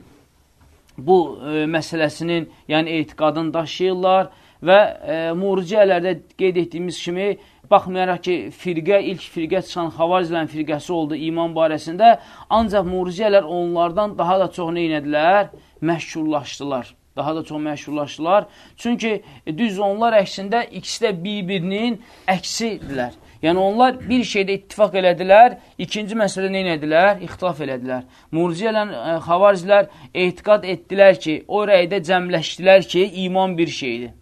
A: bu e, məsələsinin, yəni etiqadını daşıyırlar və e, murciyələrdə qeyd etdiyimiz kimi, baxmayaraq ki, firqə, ilk firqə çıxan xavaricilərin firqəsi oldu iman barəsində, ancaq murciyələr onlardan daha da çox neynədilər? Məşhurlaşdılar. Daha da çox məşhurlaşdılar. Çünki e, düz onlar əksində ikisi də bir-birinin əksidirlər. Yəni onlar bir şeydə ittifaq elədilər, ikinci məsələdə nə elədilər? İxtilaf elədilər. Murciyyə e, xavaricilər etiqad etdilər ki, o rəydə cəmləşdilər ki, iman bir şeydir.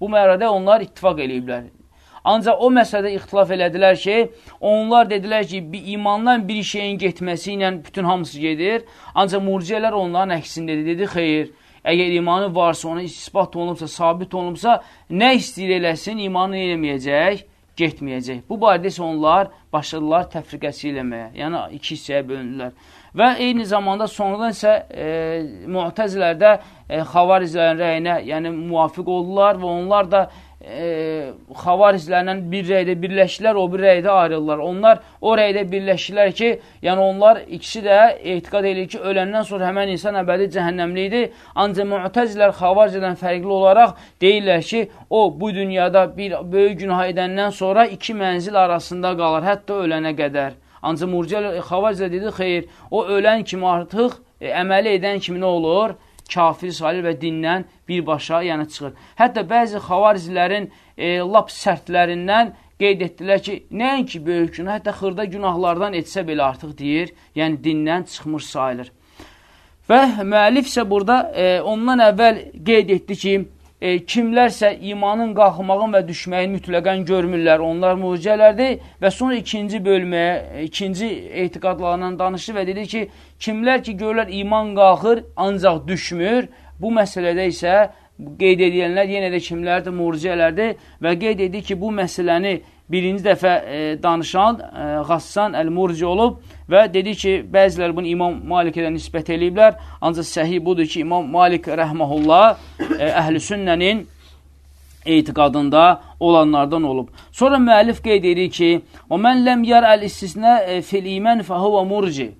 A: Bu mərədə onlar ittifaq eləyiblər. Ancaq o məsələdə ixtilaf elədilər ki, onlar dedilər ki, bir imandan bir şeyin getməsi ilə bütün hamısı gedir. Ancaq murciyələr onların əksində dedi, dedi, xeyr, əgər imanı varsa, ona ispat olunubsa, sabit olunubsa, nə istəyir eləsin, imanı eləməyəcək getməyəcək. Bu barədə isə onlar başladılar təfriqəsi eləməyə, yəni iki hissəyə bölündülər. Və eyni zamanda sonradan isə e, müətəzilərdə e, xavarizlərin rəyinə yəni, müvafiq oldular və onlar da e, xavarizlərlə bir rəydə birləşdilər, o bir rəydə ayrıldılar. Onlar o rəydə birləşdilər ki, yəni onlar ikisi də etiqad edir ki, öləndən sonra həmən insan əbədi cəhənnəmli idi. Ancaq müətəzilər xavarizlərdən fərqli olaraq deyirlər ki, o bu dünyada bir böyük günah edəndən sonra iki mənzil arasında qalır, hətta ölənə qədər. Ancaq murciə xavariclər dedi, xeyr, o ölən kimi artıq e, əməli edən kimi nə olur? Kafir sayılır və dindən birbaşa yəni çıxır. Hətta bəzi xavarizlərin e, lap sərtlərindən qeyd etdilər ki, nəinki böyük günah, hətta xırda günahlardan etsə belə artıq deyir, yəni dindən çıxmış sayılır. Və müəllif isə burada e, ondan əvvəl qeyd etdi ki, e, kimlərsə imanın qalxmağın və düşməyin mütləqən görmürlər, onlar mucizələrdir və sonra ikinci bölməyə, ikinci etiqadlarından danışdı və dedi ki, kimlər ki görürlər iman qalxır, ancaq düşmür, bu məsələdə isə qeyd edilənlər yenə də kimlərdir? Murciyələrdir və qeyd edir ki, bu məsələni birinci dəfə e, danışan e, Qassan Əl-Murci olub və dedi ki, bəzilər bunu İmam Malikə nisbət eləyiblər, ancaq səhih budur ki, İmam Malik rəhməhullah e, əhl-i sünnənin etiqadında olanlardan olub. Sonra müəllif qeyd edir ki, o mən ləm yər əl-istisnə e, fil imən fəhuvə murci.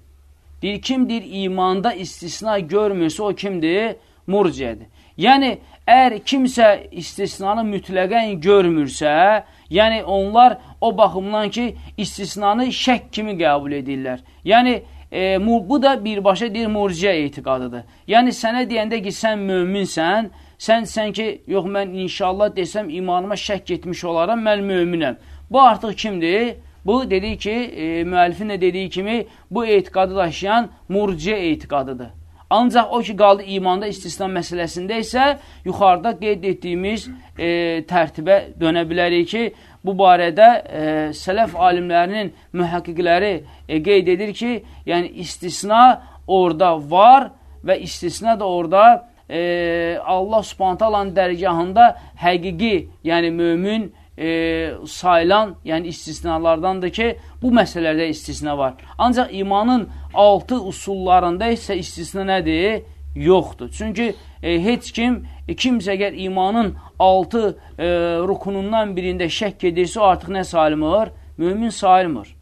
A: Deyir, kimdir imanda istisna görmürsə, o kimdir? Murciyədir. Yəni, əgər kimsə istisnanı mütləqən görmürsə, yəni onlar o baxımdan ki, istisnanı şək kimi qəbul edirlər. Yəni, e, bu da birbaşa deyir, murciyə etiqadıdır. Yəni, sənə deyəndə ki, sən möminsən, sən sən ki, yox, mən inşallah desəm, imanıma şək etmiş olaram, mən möminəm. Bu artıq kimdir? Bu, dedik ki, e, müəllifin də dediyi kimi, bu etiqadı daşıyan murciyə etiqadıdır. Ancaq o ki, qaldı imanda istisna məsələsində isə yuxarıda qeyd etdiyimiz e, tərtibə dönə bilərik ki, bu barədə e, sələf alimlərinin mühəqqiqləri e, qeyd edir ki, yəni istisna orada var və istisna da orada e, Allah subhantalanın dərgahında həqiqi, yəni mömin e, sayılan, yəni istisnalardandır ki, bu məsələlərdə istisna var. Ancaq imanın altı usullarında isə istisna nədir? Yoxdur. Çünki e, heç kim, e, kimsə əgər imanın altı e, rukunundan birində şəkk edirsə, o artıq nə sayılmır? Mömin sayılmır.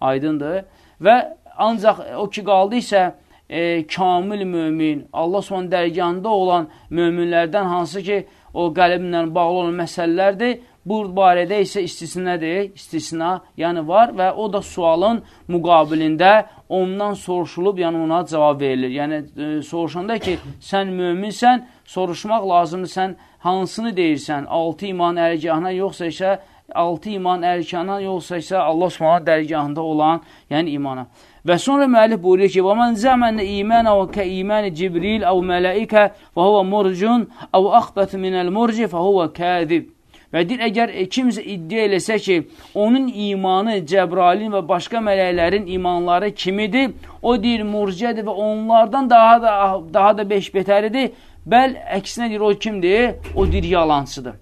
A: Aydındır. Və ancaq o ki, qaldı isə e, kamil mömin, Allah son dərgahında olan möminlərdən hansı ki, o qəlblə bağlı olan məsələlərdir, Bu barədə isə istisnadır, istisna, yəni var və o da sualın müqabilində ondan soruşulub, yəni ona cavab verilir. Yəni e, soruşanda ki, sən möminsən, soruşmaq lazımdır, sən hansını deyirsən? 6 iman ərgahına yoxsa isə 6 iman ərkana yoxsa isə Allah Subhanahu dərgahında olan, yəni imana. Və sonra müəllif buyuruyor ki: "Və men zamana imana və ka iman Cibril əv mələikə və huwa murcun əv akhbat min el-murci fa huwa kadib." Və deyir, əgər e, kimsə iddia eləsə ki, onun imanı Cəbrailin və başqa mələklərin imanları kimidir, o deyir, murciədir və onlardan daha da, daha da beş betəridir. Bəl, əksinə deyir, o kimdir? O deyir, yalancıdır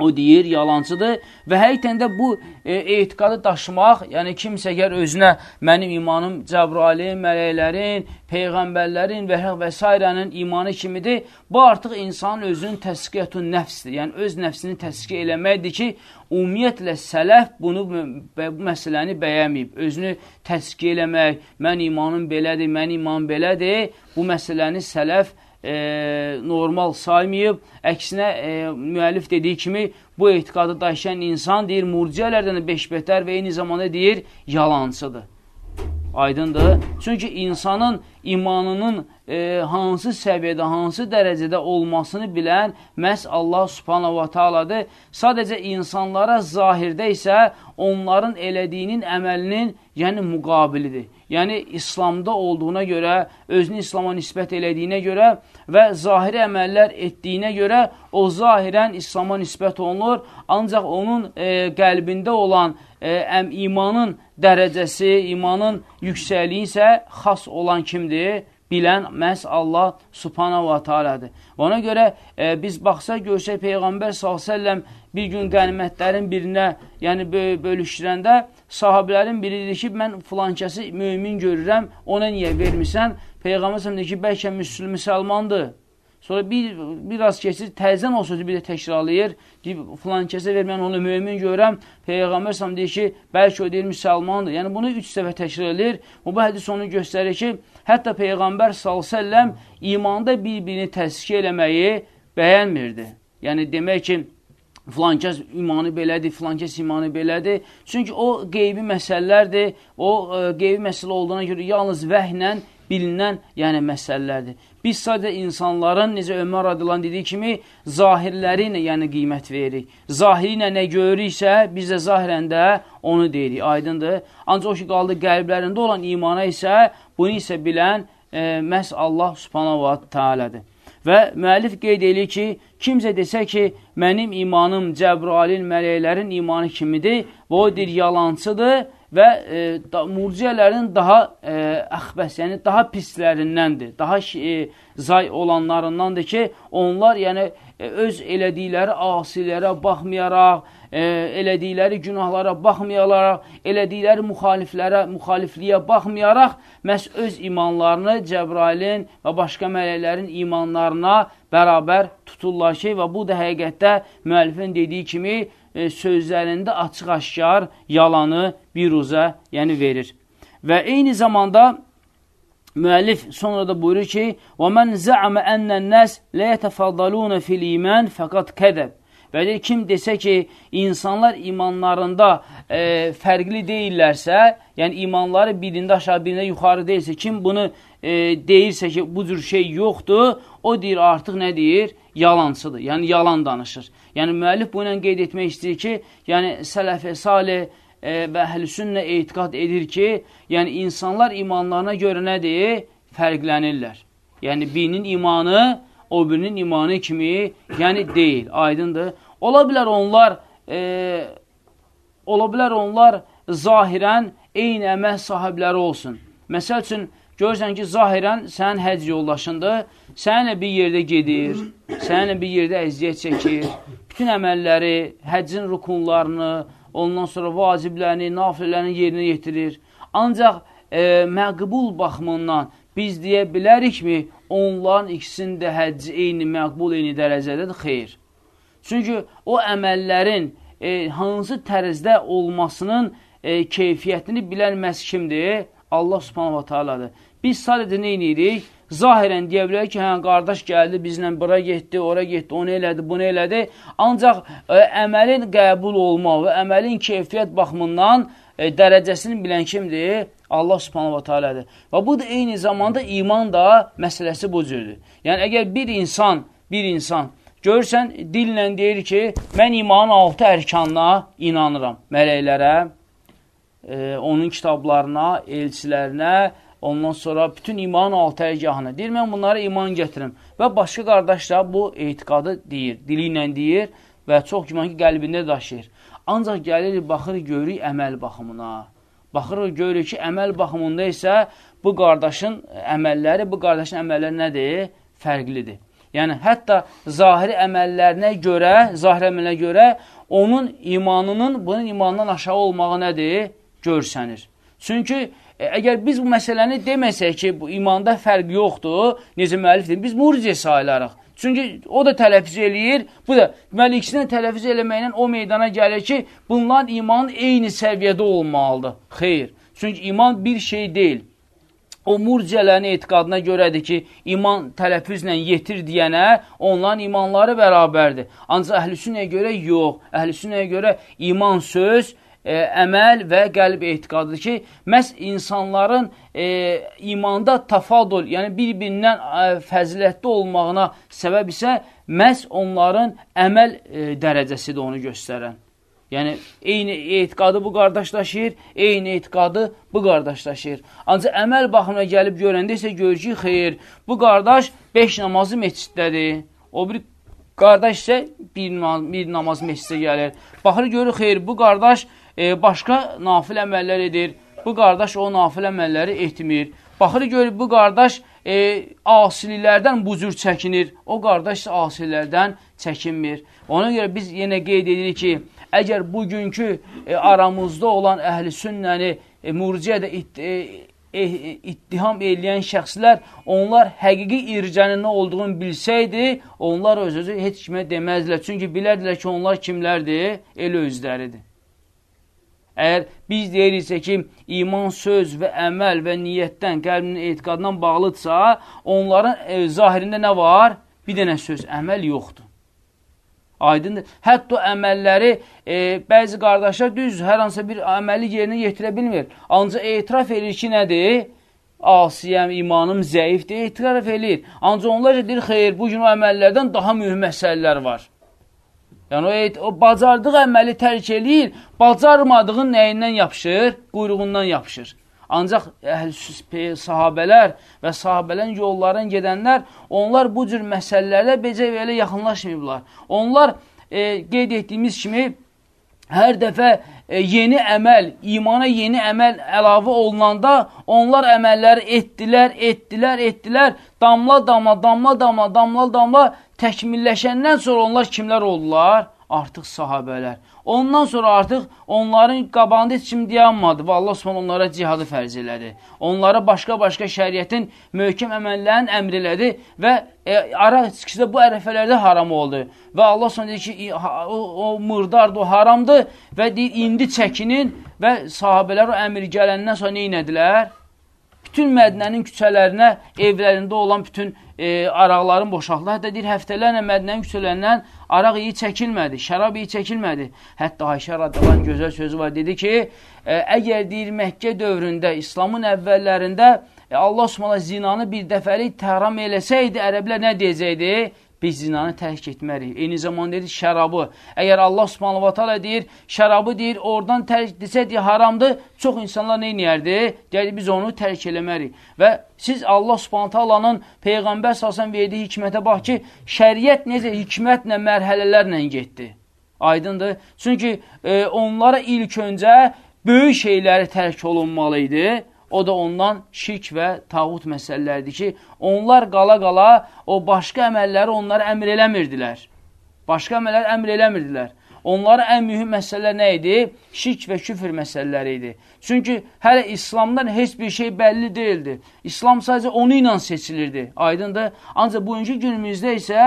A: o deyir, yalancıdır və həqiqətən də bu e, etiqadı daşımaq, yəni kimsə əgər özünə mənim imanım Cəbrailin, mələklərin, peyğəmbərlərin və, və s. imanı kimidir, bu artıq insanın özünün təskiyyətun nəfsdir. Yəni öz nəfsini təskiyə eləməkdir ki, ümumiyyətlə sələf bunu bu məsələni bəyənməyib. Özünü təskiyə eləmək, mən imanım belədir, mən iman belədir, bu məsələni sələf e, normal saymayıb. Əksinə, e, müəllif dediyi kimi, bu etiqadı daşıyan insan deyir, murciyələrdən də beşbətər və eyni zamanda deyir, yalancıdır. Aydındır. Çünki insanın imanının e, hansı səviyyədə, hansı dərəcədə olmasını bilən məhz Allah subhanahu wa ta'aladır. Sadəcə insanlara zahirdə isə onların elədiyinin əməlinin, yəni müqabilidir. Yəni, İslamda olduğuna görə, özünü İslama nisbət elədiyinə görə və zahiri əməllər etdiyinə görə o zahirən İslama nisbət olunur. Ancaq onun e, qəlbində olan e, imanın dərəcəsi, imanın yüksəkliyi isə xas olan kimdir? Bilən məhz Allah subhanahu wa ta'alədir. Ona görə e, biz baxsaq, görsək Peyğəmbər s.ə.v bir gün qənimətlərin birinə, yəni bölüşdürəndə sahabilərin biri dedi ki, mən filankəsi mümin görürəm, ona niyə vermirsən? Peyğəmbər s.ə.v dedi ki, bəlkə müsəlmandır. Sonra bir, biraz keçir, təzən o sözü bir də təkrarlayır. Deyir, filan kəsə ver, mən onu mümin görəm. Peyğəmbər sam deyir ki, bəlkə o deyir, müsəlmandır. Yəni, bunu üç səfə təkrar edir. Bu, bu hədis onu göstərir ki, hətta Peyğəmbər s.ə.v imanda bir-birini təskiyə eləməyi bəyənmirdi. Yəni, demək ki, filankəs imanı belədir, filankəs imanı belədir. Çünki o qeybi məsələlərdir. O ə, e, qeybi məsələ olduğuna görə yalnız vəhlə bilinən yəni məsələlərdir. Biz sadəcə insanların, necə Ömər Radilan dediyi kimi, zahirləri ilə yəni qiymət veririk. Zahiri ilə nə görürüksə, biz də zahirən də onu deyirik, aydındır. Ancaq o ki, qaldı qəlblərində olan imana isə, bunu isə bilən e, məhz Allah subhanahu wa ta'alədir. Və müəllif qeyd edir ki, kimsə desə ki, mənim imanım Cəbrailin, mələklərin imanı kimidir və o deyir, yalancıdır və e, da, murciyələrin daha e, əxbəs, yəni daha pislərindəndir, daha e, zay olanlarındandır ki, onlar yəni e, öz elədikləri asilərə baxmayaraq, e, elədikləri günahlara baxmayaraq, elədikləri müxaliflərə, müxalifliyə baxmayaraq, məhz öz imanlarını Cəbrailin və başqa mələklərin imanlarına bərabər tuturlar ki, və bu da həqiqətdə müəllifin dediyi kimi e, sözlərində açıq-aşkar yalanı biruzə, yəni verir. Və eyni zamanda müəllif sonra da buyurur ki: "Və men za'ama enne'n-nas la yetefadalun fil iman faqat kadab." Və deyir, kim desə ki, insanlar imanlarında e, fərqli deyillərsə, yəni imanları birində aşağı, birində yuxarı deyilsə, kim bunu e, deyirsə ki, bu cür şey yoxdur, o deyir artıq nə deyir? Yalancıdır, yəni yalan danışır. Yəni müəllif bu ilə qeyd etmək istəyir ki, yəni sələf-i salih e, və əhlüsünnə etiqat edir ki, yəni insanlar imanlarına görə nədir? Fərqlənirlər. Yəni birinin imanı o birinin imanı kimi, yəni deyil, aydındır. Ola bilər onlar e, ola bilər onlar zahirən eyni əməl sahibləri olsun. Məsəl üçün, görürsən ki, zahirən sənin həc yoldaşındır, səninlə bir yerdə gedir, səninlə bir yerdə əziyyət çəkir, bütün əməlləri, həccin rukunlarını, ondan sonra vaciblərini, nafilərini yerinə yetirir. Ancaq e, məqbul baxımından biz deyə bilərikmi, onların ikisinin də həcci eyni, məqbul, eyni dərəcədədir? Xeyr. Çünki o əməllərin e, hansı tərzdə olmasının e, keyfiyyətini bilən məhz kimdir? Allah subhanahu wa ta'aladır. Biz sadəcə nə edirik? Zahirən deyə bilər ki, hə, qardaş gəldi, bizlə bura getdi, ora getdi, onu elədi, bunu elədi. Ancaq ə, e, əməlin qəbul olma və əməlin keyfiyyət baxımından e, dərəcəsini bilən kimdir? Allah subhanahu wa ta'alədir. Və bu da eyni zamanda iman da məsələsi bu cürdür. Yəni, əgər bir insan, bir insan görürsən, dillə deyir ki, mən imanın altı ərkanına inanıram. Mələklərə, e, onun kitablarına, elçilərinə, ondan sonra bütün imanın altı ərgahına. Deyir, mən bunlara iman gətirim. Və başqa qardaş da bu etiqadı deyir, dili ilə deyir və çox güman ki, qəlbində daşıyır. Ancaq gəlir, baxır, görürük əməl baxımına. Baxırıq, görürük ki, əməl baxımında isə bu qardaşın əməlləri, bu qardaşın əməlləri nədir? Fərqlidir. Yəni, hətta zahiri əməllərinə görə, zahiri əmələ görə onun imanının bunun imanından aşağı olmağı nədir? Görsənir. Çünki E, əgər biz bu məsələni deməsək ki, bu imanda fərq yoxdur, necə müəllif deyir, biz murciə sayılarıq. Çünki o da tələffüz eləyir, bu da deməli ikisindən tələffüz eləməklə o meydana gəlir ki, bunların imanın eyni səviyyədə olmalıdır. Xeyr. Çünki iman bir şey deyil. O murciələrin etiqadına görədir ki, iman tələffüzlə yetir deyənə onların imanları bərabərdir. Ancaq əhlüsünəyə görə yox. Əhlüsünəyə görə iman söz, e, əməl və qəlb etiqadıdır ki, məhz insanların e, imanda tafadul, yəni bir-birindən e, fəzilətli olmağına səbəb isə məhz onların əməl e, dərəcəsidir onu göstərən. Yəni, eyni etiqadı bu qardaş daşıyır, eyni etiqadı bu qardaş daşıyır. Ancaq əməl baxımına gəlib görəndə isə görür ki, xeyr, bu qardaş 5 namazı meçiddədir, o bir qardaş isə bir, bir namaz meçidə gəlir. Baxır, görür, xeyr, bu qardaş e, başqa nafil əməllər edir. Bu qardaş o nafil əməlləri etmir. Baxır görür, bu qardaş e, asililərdən bu cür çəkinir. O qardaş isə asililərdən çəkinmir. Ona görə biz yenə qeyd edirik ki, əgər bugünkü e, aramızda olan əhl-i sünnəni e, murciyə də it, e, e, ittiham eləyən şəxslər, onlar həqiqi ircənin nə olduğunu bilsəydi, onlar öz-özü heç kimə deməzdilər. Çünki bilərdilər ki, onlar kimlərdir? El özləridir. Əgər biz deyiriksə ki, iman söz və əməl və niyyətdən, qəlbinin etiqadından bağlıdsa, onların e, zahirində nə var? Bir dənə söz, əməl yoxdur. Aydındır. Hətta əməlləri e, bəzi qardaşlar düz hər hansısa bir əməli yerinə yetirə bilmir. Ancaq etiraf edir ki, nədir? Asiyəm, imanım zəifdir, etiraf edir. Ancaq onlar deyir, xeyr, bu gün o əməllərdən daha mühüm məsələlər var. Yəni, o, o bacardığı əməli tərk eləyir, bacarmadığın nəyindən yapışır? Quyruğundan yapışır. Ancaq sahabələr və sahabələrin yolların gedənlər, onlar bu cür məsələlərdə becə və elə yaxınlaşmayıblar. Onlar e, qeyd etdiyimiz kimi hər dəfə e, yeni əməl, imana yeni əməl əlavə olunanda onlar əməlləri etdilər, etdilər, etdilər, damla damla, damla damla, damla damla təkmilləşəndən sonra onlar kimlər oldular? Artıq sahabələr. Ondan sonra artıq onların qabağında heç kim dayanmadı və Allah Subhanahu onlara cihadı fərz elədi. Onlara başqa-başqa şəriətin möhkəm əməllərini əmr elədi və e, ara çıxısı bu ərəfələrdə haram oldu. Və Allah Subhanahu deyir ki, o, o mırdardır, o haramdır və deyir, indi çəkinin və sahabələr o əmr gələndən sonra nə inədilər? Bütün Mədnənin küçələrinə, evlərində olan bütün e, araqların boşaltdı. Hətta deyir, həftələrlə Mədnənin küçələrindən araq iyi çəkilmədi, şərab iyi çəkilmədi. Hətta Ayşə radiyalan gözəl sözü var, dedi ki, e, əgər deyir, Məkkə dövründə, İslamın əvvəllərində e, Allah Osmanlı zinanı bir dəfəlik təhram eləsəydi, ərəblər nə deyəcəkdi? Biz zinanı tərk etmərik. Eyni zamanda deyir şərabı. Əgər Allah Subhanahu va Taala deyir, şərabı deyir, oradan tərk desə deyə haramdır, çox insanlar nə edərdi? Deyir biz onu tərk eləmərik. Və siz Allah Subhanahu Taala'nın peyğəmbər sallallahu verdiyi hikmətə bax ki, şəriət necə hikmətlə, mərhələlərlə getdi. Aydındır? Çünki e, onlara ilk öncə böyük şeyləri tərk olunmalı idi. O da ondan şirk və tağut məsələləridir ki, onlar qala-qala o başqa əməlləri onlara əmr eləmirdilər. Başqa əməllər əmr eləmirdilər. Onlara ən mühüm məsələlər nə idi? Şirk və küfür məsələləri idi. Çünki hələ İslamdan heç bir şey bəlli deyildi. İslam sadəcə onu ilə seçilirdi. Aydındır. Ancaq bugünkü günümüzdə isə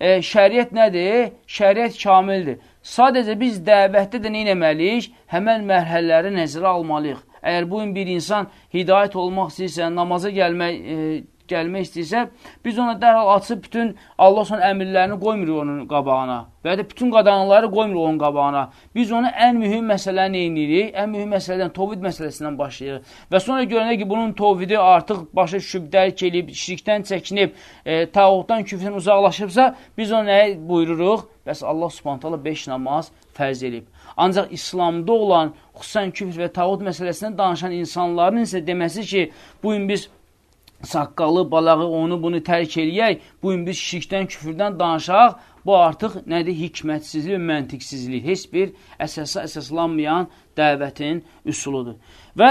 A: e, şəriət nədir? Şəriət kamildir. Sadəcə biz dəvətdə də nə etməliyik? Həmən mərhələləri nəzərə almalıyıq. Əgər bu gün bir insan hidayət olmaq istəyirsə, namaza gəlmək, e, gəlmək istəyirsə, biz ona dərhal açıb bütün Allah son əmirlərini qoymuruq onun qabağına və ya da bütün qadanları qoymuruq onun qabağına. Biz onu ən mühüm məsələni eynirik, ən mühüm məsələdən, tovhid məsələsindən başlayırıq. Və sonra görəndə ki, bunun tovhidi artıq başa düşüb, dərk edib, şirkdən çəkinib, e, tağutdan, küfrdən uzaqlaşıbsa, biz ona nə buyururuq? Bəs Allah subhanətələ 5 namaz fərz edib. Ancaq İslamda olan xüsusən küfr və tağut məsələsindən danışan insanların isə deməsi ki, bu gün biz saqqalı, balağı, onu bunu tərk eləyək, bu gün biz şirkdən, küfürdən danışaq, bu artıq nədir? Hikmətsizlik məntiqsizlik. Heç bir əsasa əsaslanmayan dəvətin üsuludur. Və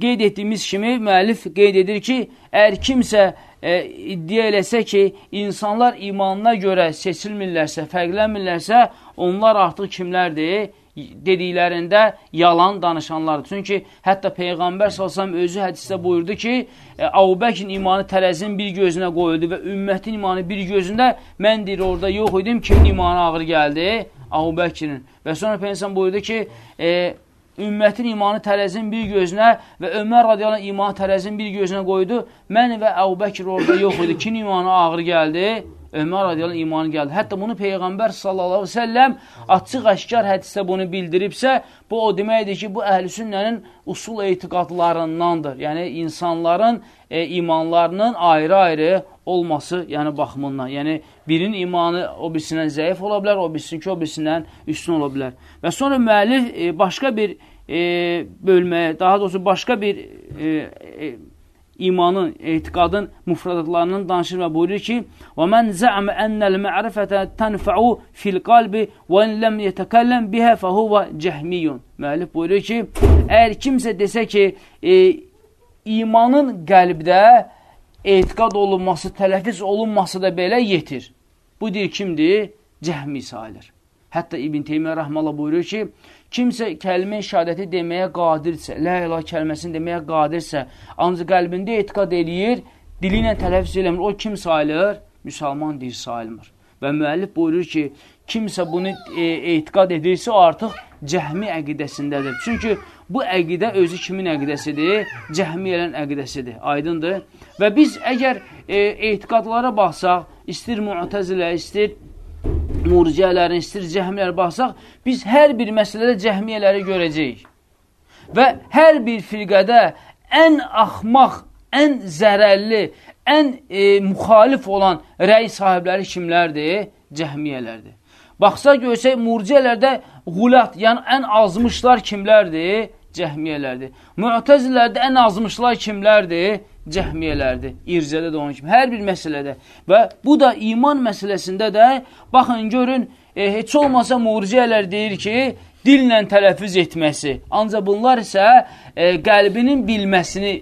A: qeyd etdiyimiz kimi müəllif qeyd edir ki, əgər kimsə e, iddia eləsə ki, insanlar imanına görə seçilmirlərsə, fərqlənmirlərsə, onlar artıq kimlərdir? dediklərində yalan danışanlardır. Çünki hətta Peyğəmbər salsam özü hədisdə buyurdu ki, e, Avubəkin imanı tərəzin bir gözünə qoyuldu və ümmətin imanı bir gözündə mən deyir orada yox idim, kimin imanı ağır gəldi? Avubəkirin. Və sonra Peyğəmbər buyurdu ki, e, ümmətin imanı tərəzin bir gözünə və Ömər radiyalan imanı tərəzin bir gözünə qoydu. Mən və Əbubəkir orada yox idi. Kimin imanı ağır gəldi? Ömər radiyalan imanı gəldi. Hətta bunu Peyğəmbər sallallahu aleyhi ve selləm açıq əşkar hədisdə bunu bildiribsə, bu o deməkdir ki, bu əhl-i sünnənin usul etiqadlarındandır. Yəni, insanların e, imanlarının ayrı-ayrı olması, yəni baxımından. Yəni, birinin imanı o birisindən zəif ola bilər, o birisininki o birisindən üstün ola bilər. Və sonra müəllif e, başqa bir e, bölməyə, daha doğrusu başqa bir e, e, imanın, etiqadın mufradatlarından danışır və buyurur ki: "Və men za'ama ennel ma'rifete tenfa'u fil qalbi və in lem yetekellem biha fa huwa cehmiyun." Müəllif buyurur ki, əgər kimsə desə ki, e, imanın qəlbdə etiqad olunması, tələffüz olunması da belə yetir. Bu deyir kimdir? Cəhmi sayılır. Hətta İbn Teymiyyə rəhməhullah buyurur ki, Kimsə kəlmə şəhadəti deməyə qadirsə, lə ilah kəlməsini deməyə qadirsə, ancaq qəlbində etiqad eləyir, dili ilə tələffüz eləmir, o kim sayılır? Müsəlman deyir, sayılmır. Və müəllif buyurur ki, kimsə bunu e, etiqad edirsə, artıq cəhmi əqidəsindədir. Çünki bu əqidə özü kimin əqidəsidir? Cəhmi elən əqidəsidir. Aydındır. Və biz əgər e, etiqadlara baxsaq, istir müətəzilə, istir murciyələrin, istir cəhmiyyələr baxsaq, biz hər bir məsələdə cəhmiyyələri görəcəyik. Və hər bir firqədə ən axmaq, ən zərərli, ən e, müxalif olan rəy sahibləri kimlərdir? Cəhmiyyələrdir. Baxsa görsək, murciyələrdə qulat, yəni ən azmışlar kimlərdir? Cəhmiyyələrdir. Müətəzilərdə ən azmışlar kimlərdir? Cəhmiyyələrdir. İrcədə də onun kimi. Hər bir məsələdə. Və bu da iman məsələsində də baxın, görün, e, heç olmasa murciyələr deyir ki, dillə tələffüz etməsi. Ancaq bunlar isə e, qəlbinin bilməsini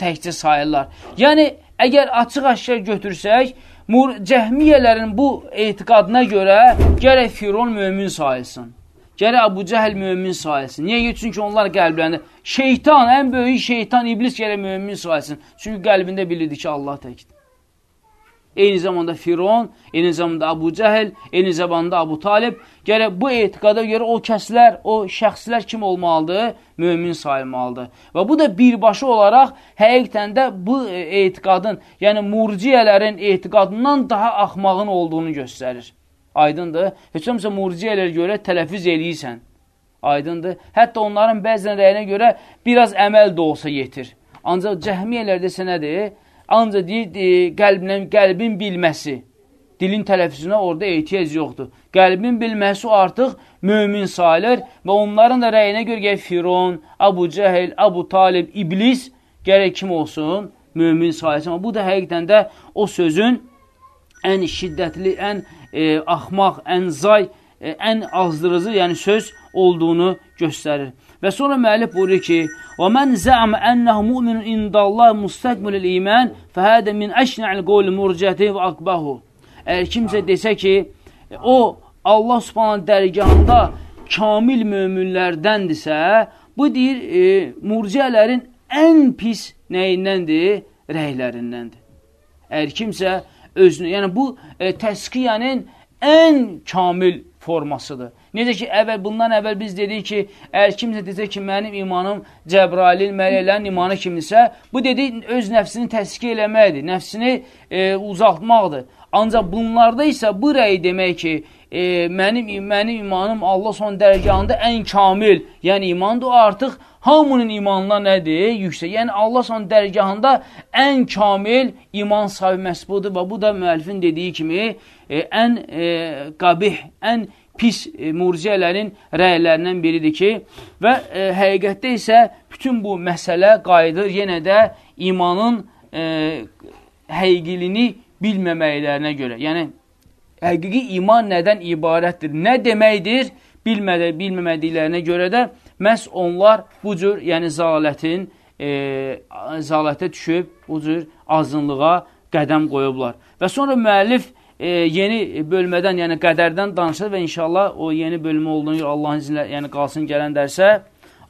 A: təkcə sayırlar. Yəni, əgər açıq-aşkar götürsək, cəhmiyyələrin bu etiqadına görə gərək Firon mömin sayılsın. Gərək Abu Cəhəl mömin sayılsın. Niyə? Çünki onlar qəlblərində şeytan, ən böyük şeytan, iblis gərək mömin sayılsın. Çünki qəlbində bilirdi ki, Allah təkdir eyni zamanda Firon, eyni zamanda Abu Cəhil, eyni zamanda Abu Talib. Gərək bu etiqada görə o kəslər, o şəxslər kim olmalıdır? Mömin sayılmalıdır. Və bu da birbaşa olaraq həqiqətən də bu e, etiqadın, yəni murciyələrin etiqadından daha axmağın olduğunu göstərir. Aydındır. Heç olmasa murciyələrə görə tələffüz eləyirsən. Aydındır. Hətta onların bəzən rəyinə görə biraz əməl də olsa yetir. Ancaq cəhmiyyələrdə isə nədir? Ancaq deyir, e, qəlbinə, qəlbin bilməsi, dilin tələffüzünə orada ehtiyac yoxdur. Qəlbin bilməsi artıq mömin sayılır və onların da rəyinə görə gərək Firon, Abu Cəhil, Abu Talib, İblis gərək kim olsun? Mömin sayılsın. Bu da həqiqdən də o sözün ən şiddətli, ən e, axmaq, ənzay, e, ən azdırıcı, yəni söz olduğunu göstərir. Və sonra müəllif buyurur ki: "Və men zəam ennehu mu'minun indallah mustakmilul iman, fəhada min əşna'il qawl murcəti və akbahu." Əgər kimsə desə ki, o Allah Subhanahu dərgahında kamil möminlərdəndirsə, bu deyir e, murciələrin ən pis nəyindəndir? Rəylərindəndir. Əgər kimsə özünü, yəni bu e, təskiyanın ən kamil formasıdır. Necə ki, əvvəl, bundan əvvəl biz dedik ki, əgər kimsə desə ki, mənim imanım Cəbrailin, mələklərin imanı kimdirsə, bu dedik, öz nəfsini təsqiq eləməkdir, nəfsini e, uzaltmaqdır. Ancaq bunlarda isə bu rəyi demək ki, e, mənim, mənim imanım Allah son dərgahında ən kamil, yəni imandır, artıq hamının imanına nədir? Yüksək. Yəni Allah son dərgahında ən kamil iman sahibi məhz budur və bu da müəllifin dediyi kimi e, ən e, qabih, ən pis e, murciyələrin rəylərindən biridir ki, və e, həqiqətdə isə bütün bu məsələ qayıdır yenə də imanın e, həqiqilini bilməməklərinə görə. Yəni, həqiqi iman nədən ibarətdir? Nə deməkdir? Bilmədə, bilməmədiklərinə görə də məhz onlar bu cür, yəni zalətin, e, zalətə düşüb, bu cür azınlığa qədəm qoyublar. Və sonra müəllif e, yeni bölmədən, yəni qədərdən danışır və inşallah o yeni bölmə olduğunu Allahın izinlə, yəni qalsın gələn dərsə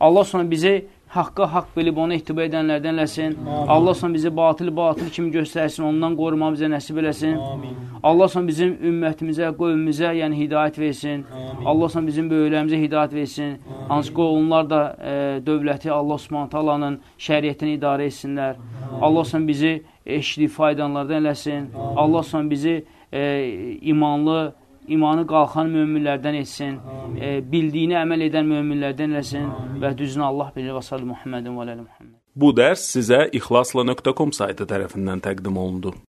A: Allah sonra bizi haqqa haqq bilib onu ehtiba edənlərdən eləsin. Amin. Allah son bizi batıl batıl kimi göstərsin, ondan qorumamıza nəsib eləsin. Amin. Allah son bizim ümmətimizə, qövmümüzə, yəni hidayət versin. Amin. Allah son bizim böyüklərimizə hidayət versin. Hansı ki, onlar da e, dövləti Allah Subhanahu taalanın şəriətini idarə etsinlər. Amin. Allah son bizi eşli faydalardan eləsin. Amin. Allah son bizi e, imanlı, imanı qalxan möminlərdən etsin, e, bildiyini əməl edən möminlərdən eləsin və düzünü Allah bilir və sallı Muhammedin və aləli Muhammed.
B: Bu dərs sizə ixlasla.com saytı tərəfindən təqdim olundu.